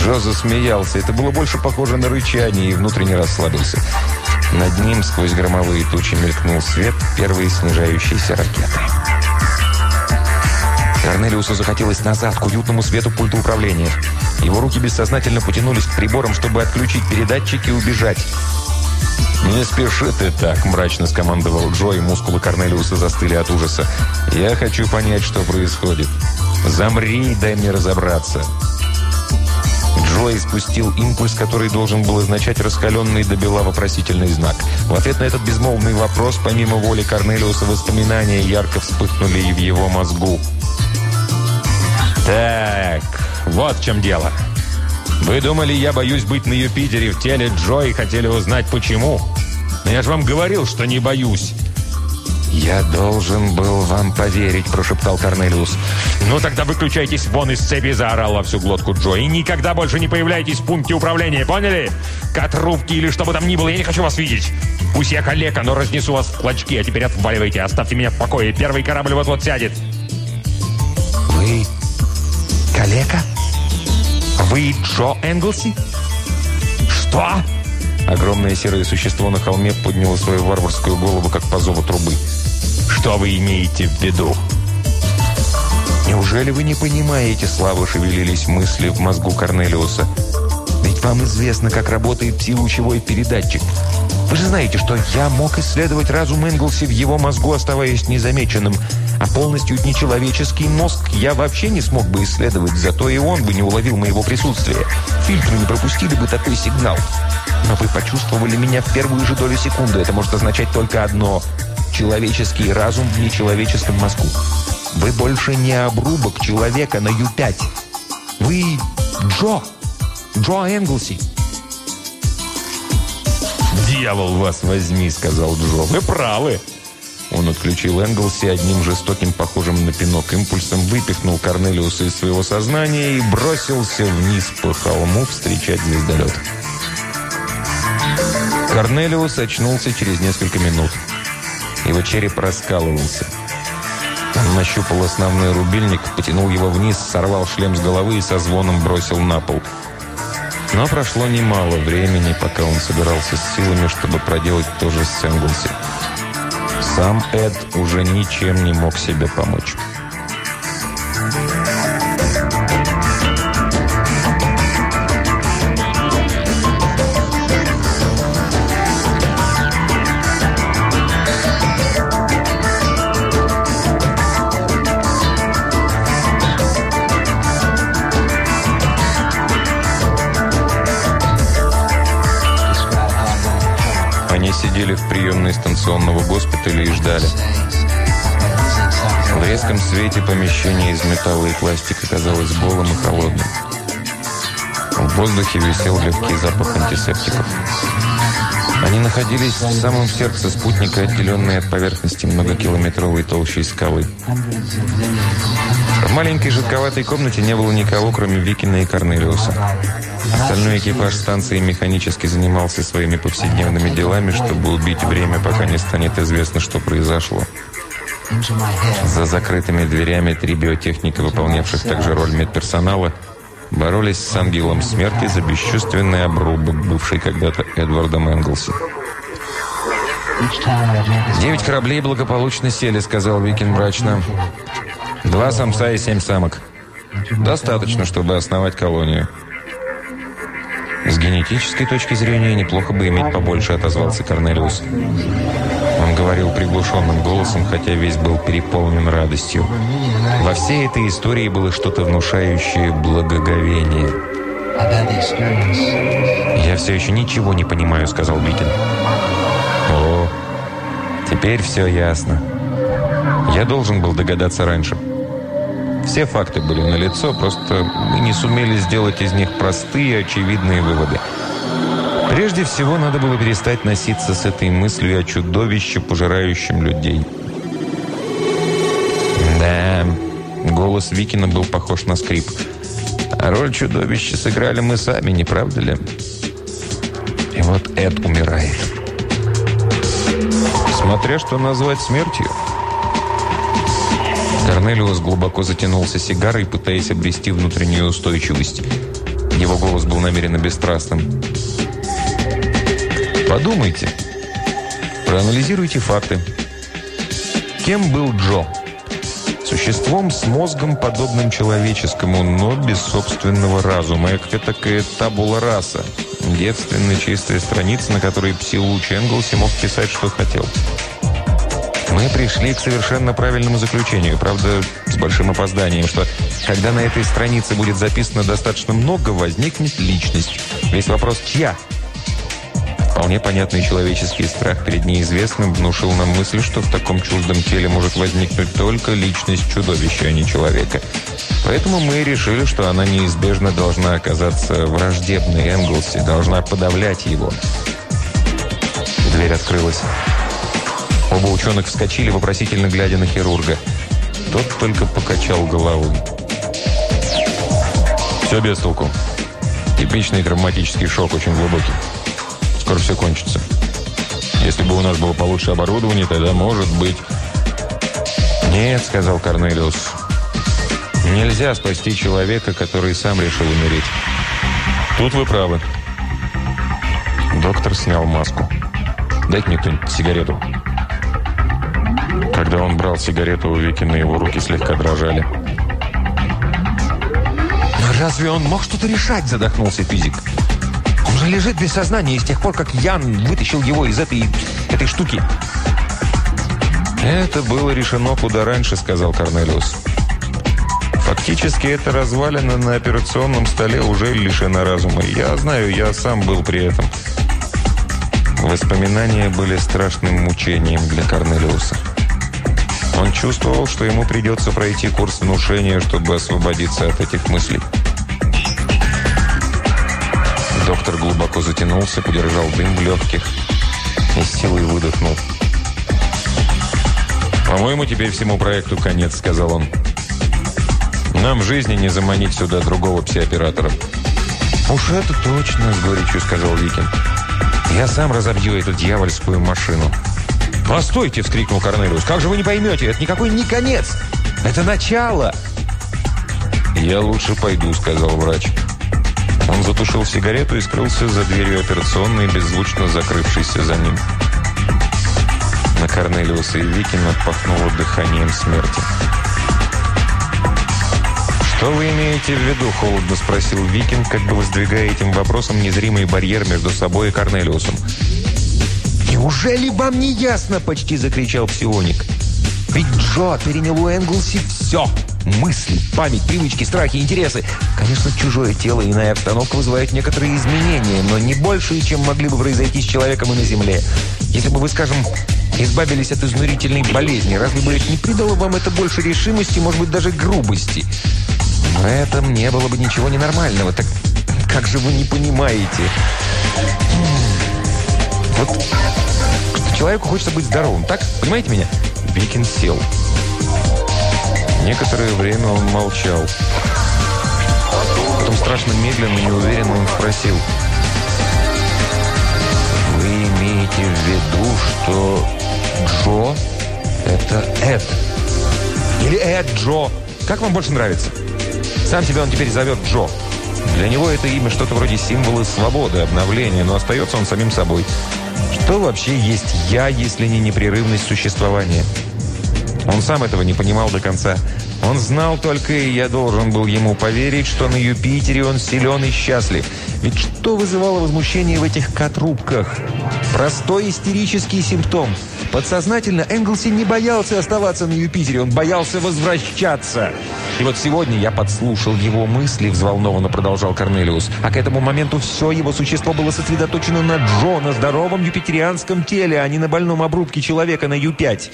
Джо засмеялся. Это было больше похоже на рычание и внутренне расслабился. Над ним сквозь громовые тучи мелькнул свет первой снижающейся ракеты. Корнелиусу захотелось назад, к уютному свету пульта управления. Его руки бессознательно потянулись к приборам, чтобы отключить передатчики и убежать. «Не спеши ты так», – мрачно скомандовал Джо, и мускулы Корнелиуса застыли от ужаса. «Я хочу понять, что происходит. Замри и дай мне разобраться». Джо испустил импульс, который должен был означать раскаленный до бела вопросительный знак. В ответ на этот безмолвный вопрос, помимо воли Корнелиуса, воспоминания ярко вспыхнули и в его мозгу. «Так, вот в чем дело. Вы думали, я боюсь быть на Юпитере в теле Джо и хотели узнать, почему? Но я же вам говорил, что не боюсь». «Я должен был вам поверить», – прошептал Корнелиус. «Ну тогда выключайтесь вон из цепи», – заорал во всю глотку Джо. «И никогда больше не появляйтесь в пункте управления, поняли? Котрубки или что бы там ни было, я не хочу вас видеть. Пусть я калека, но разнесу вас в клочки, а теперь отваливайте, оставьте меня в покое. Первый корабль вот-вот сядет». «Вы калека?» «Вы Джо Энглси?» «Что?» Огромное серое существо на холме подняло свою варварскую голову, как по зову трубы. «Что вы имеете в виду?» «Неужели вы не понимаете?» Слабо шевелились мысли в мозгу Корнелиуса. «Ведь вам известно, как работает псилучевой передатчик. Вы же знаете, что я мог исследовать разум Энглси в его мозгу, оставаясь незамеченным. А полностью нечеловеческий мозг я вообще не смог бы исследовать, зато и он бы не уловил моего присутствия. Фильтры не пропустили бы такой сигнал. Но вы почувствовали меня в первую же долю секунды. Это может означать только одно – человеческий разум в нечеловеческом мозгу. Вы больше не обрубок человека на Ю-5. Вы Джо. Джо Энглси. «Дьявол вас возьми», — сказал Джо. «Вы правы». Он отключил Энглси одним жестоким, похожим на пинок импульсом, выпихнул Корнелиуса из своего сознания и бросился вниз по холму встречать звездолет. Корнелиус очнулся через несколько минут. Его череп раскалывался. Он нащупал основной рубильник, потянул его вниз, сорвал шлем с головы и со звоном бросил на пол. Но прошло немало времени, пока он собирался с силами, чтобы проделать то же с Энглси. Сам Эд уже ничем не мог себе помочь. Госпиталя и ждали. В резком свете помещение из металла и пластика казалось голым и холодным. В воздухе висел легкий запах антисептиков. Они находились в самом сердце спутника, отделенные от поверхности многокилометровой толщей скалы. В маленькой жидковатой комнате не было никого, кроме Викина и Корнелиуса. Остальной экипаж станции механически занимался своими повседневными делами, чтобы убить время, пока не станет известно, что произошло. За закрытыми дверями три биотехника, выполнявших также роль медперсонала, боролись с ангелом смерти за бесчувственный обрубок, бывший когда-то Эдвардом Энглси. «Девять кораблей благополучно сели», — сказал Викин мрачно. «Два самца и семь самок. Достаточно, чтобы основать колонию». «С генетической точки зрения неплохо бы иметь побольше», — отозвался Корнелиус. Он говорил приглушенным голосом, хотя весь был переполнен радостью. Во всей этой истории было что-то внушающее благоговение. «Я все еще ничего не понимаю», — сказал Бикин. «О, теперь все ясно. Я должен был догадаться раньше». Все факты были налицо, просто мы не сумели сделать из них простые, очевидные выводы. Прежде всего, надо было перестать носиться с этой мыслью о чудовище, пожирающем людей. Да, голос Викина был похож на скрип. А роль чудовища сыграли мы сами, не правда ли? И вот Эд умирает. Смотря что назвать смертью. Корнелиус глубоко затянулся сигарой, пытаясь обрести внутреннюю устойчивость. Его голос был намеренно бесстрастным. Подумайте. Проанализируйте факты. Кем был Джо? Существом с мозгом, подобным человеческому, но без собственного разума. Это такая табула раса. Девственно чистая страница, на которой Псилуч Энглси мог писать, что хотел. Мы пришли к совершенно правильному заключению, правда, с большим опозданием, что когда на этой странице будет записано достаточно много, возникнет личность. Весь вопрос «чья?» Вполне понятный человеческий страх перед неизвестным внушил нам мысль, что в таком чуждом теле может возникнуть только личность чудовища, а не человека. Поэтому мы решили, что она неизбежно должна оказаться враждебной Энглси, должна подавлять его. Дверь открылась. Оба ученых вскочили, вопросительно глядя на хирурга. Тот только покачал головой. «Все без толку. Типичный травматический шок, очень глубокий. Скоро все кончится. Если бы у нас было получше оборудование, тогда, может быть...» «Нет», — сказал Корнелиус. «Нельзя спасти человека, который сам решил умереть». «Тут вы правы». Доктор снял маску. «Дайте мне кто-нибудь сигарету». Когда он брал сигарету у Викина, его руки слегка дрожали. «Но разве он мог что-то решать?» – задохнулся физик. «Он же лежит без сознания с тех пор, как Ян вытащил его из этой, этой штуки». «Это было решено куда раньше», – сказал Корнелиус. «Фактически эта развалина на операционном столе уже лишена разума. Я знаю, я сам был при этом». Воспоминания были страшным мучением для Корнелиуса. Он чувствовал, что ему придется пройти курс внушения, чтобы освободиться от этих мыслей. Доктор глубоко затянулся, подержал дым в легких и с силой выдохнул. «По-моему, теперь всему проекту конец», — сказал он. «Нам в жизни не заманить сюда другого псиоператора». «Уж это точно», — с горечью сказал Викин. «Я сам разобью эту дьявольскую машину». «Постойте!» – вскрикнул Корнелиус. «Как же вы не поймете? Это никакой не конец! Это начало!» «Я лучше пойду», – сказал врач. Он затушил сигарету и скрылся за дверью операционной, беззвучно закрывшейся за ним. На Корнелиуса и Викина пахнуло дыханием смерти. «Что вы имеете в виду?» – холодно спросил Викин, как бы воздвигая этим вопросом незримый барьер между собой и Корнелиусом. «Неужели вам не ясно?» – почти закричал псионик. «Ведь Джо перенял у Энглси все. Мысли, память, привычки, страхи, интересы. Конечно, чужое тело и иная обстановка вызывают некоторые изменения, но не большие, чем могли бы произойти с человеком и на Земле. Если бы вы, скажем, избавились от изнурительной болезни, разве бы не придало вам это больше решимости, может быть, даже грубости? В этом не было бы ничего ненормального. Так как же вы не понимаете? Вот Человеку хочется быть здоровым, так? Понимаете меня? Викин сел. Некоторое время он молчал. Потом страшно медленно и неуверенно он спросил. «Вы имеете в виду, что Джо – это Эд?» «Или Эд Джо? Как вам больше нравится?» Сам себя он теперь зовет Джо. Для него это имя что-то вроде символа свободы, обновления, но остается он самим собой. Что вообще есть «я», если не непрерывность существования? Он сам этого не понимал до конца. Он знал только, и я должен был ему поверить, что на Юпитере он силен и счастлив. Ведь что вызывало возмущение в этих котрубках? Простой истерический симптом. Подсознательно Энглси не боялся оставаться на Юпитере, он боялся возвращаться. И вот сегодня я подслушал его мысли, взволнованно продолжал Корнелиус. А к этому моменту все его существо было сосредоточено на Джо, на здоровом юпитерианском теле, а не на больном обрубке человека на Ю-5.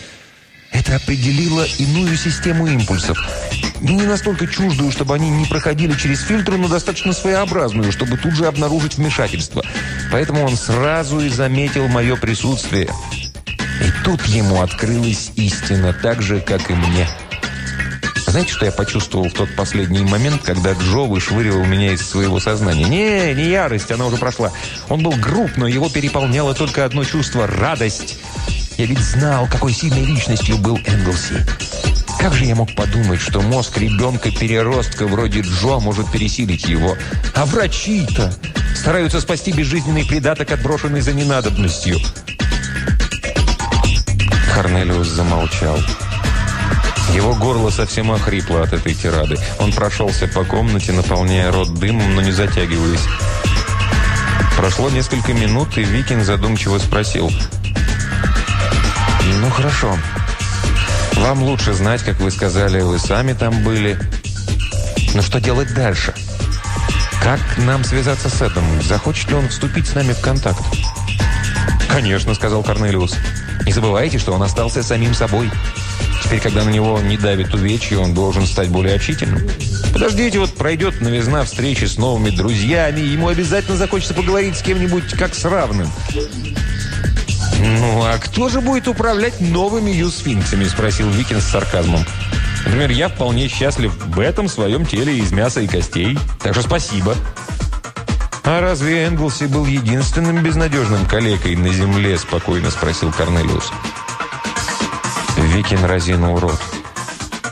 Это определило иную систему импульсов. Не настолько чуждую, чтобы они не проходили через фильтры, но достаточно своеобразную, чтобы тут же обнаружить вмешательство. Поэтому он сразу и заметил мое присутствие. И тут ему открылась истина, так же, как и мне. Знаете, что я почувствовал в тот последний момент, когда Джо вышвыривал меня из своего сознания? Не, не ярость, она уже прошла. Он был груб, но его переполняло только одно чувство – радость. Я ведь знал, какой сильной личностью был Энглси. Как же я мог подумать, что мозг ребенка-переростка вроде Джо может пересилить его? А врачи-то стараются спасти безжизненный придаток, отброшенный за ненадобностью. Корнелиус замолчал. Его горло совсем охрипло от этой тирады. Он прошелся по комнате, наполняя рот дымом, но не затягиваясь. Прошло несколько минут, и Викин задумчиво спросил – «Ну, хорошо. Вам лучше знать, как вы сказали, вы сами там были. Но что делать дальше? Как нам связаться с Эдом? Захочет ли он вступить с нами в контакт?» «Конечно», — сказал Корнелиус. «Не забывайте, что он остался самим собой. Теперь, когда на него не давит увечье, он должен стать более общительным. Подождите, вот пройдет новизна встречи с новыми друзьями, ему обязательно захочется поговорить с кем-нибудь как с равным. «Ну, а кто же будет управлять новыми юсфинксами?» – спросил Викин с сарказмом. «Например, я вполне счастлив в этом своем теле из мяса и костей. Так что спасибо». «А разве Энглси был единственным безнадежным калекой на земле?» – спокойно спросил Корнелиус. Викин разинул рот.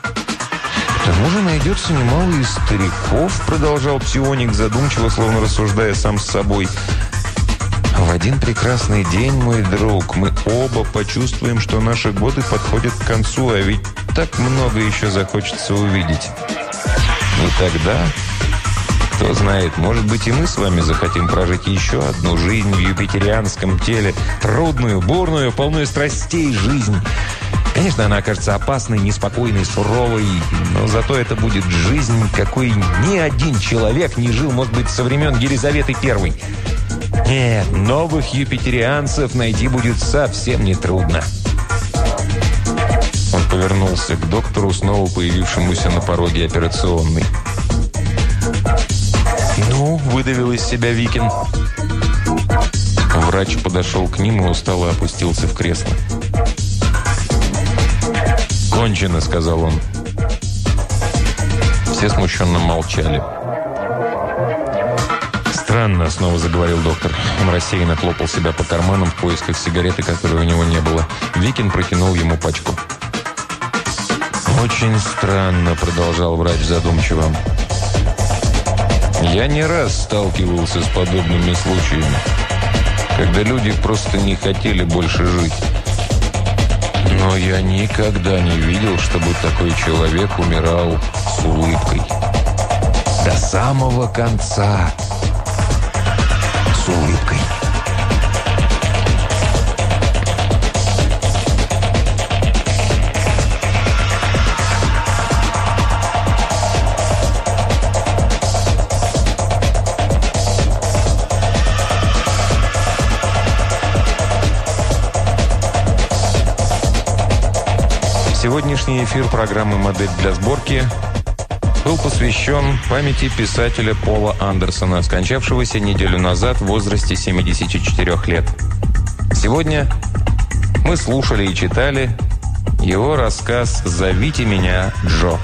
«К тому же найдется немало из стариков», – продолжал псионик, задумчиво, словно рассуждая сам с собой – в один прекрасный день, мой друг, мы оба почувствуем, что наши годы подходят к концу, а ведь так много еще захочется увидеть. И тогда, кто знает, может быть и мы с вами захотим прожить еще одну жизнь в юпитерианском теле. Трудную, бурную, полную страстей жизнь. Конечно, она окажется опасной, неспокойной, суровой, но зато это будет жизнь, какой ни один человек не жил, может быть, со времен Елизаветы Первой. Нет, новых юпитерианцев найти будет совсем нетрудно. Он повернулся к доктору, снова появившемуся на пороге операционной. «Ну?» – выдавил из себя Викин. Врач подошел к ним и устало опустился в кресло. «Кончено», – сказал он. Все смущенно молчали. «Странно», — снова заговорил доктор. Он рассеянно хлопал себя по карманам в поисках сигареты, которой у него не было. Викин протянул ему пачку. «Очень странно», — продолжал врач задумчиво. «Я не раз сталкивался с подобными случаями, когда люди просто не хотели больше жить. Но я никогда не видел, чтобы такой человек умирал с улыбкой. До самого конца» с улыбкой. Сегодняшний эфир программы «Модель для сборки» был посвящен памяти писателя Пола Андерсона, скончавшегося неделю назад в возрасте 74 лет. Сегодня мы слушали и читали его рассказ «Зовите меня Джо».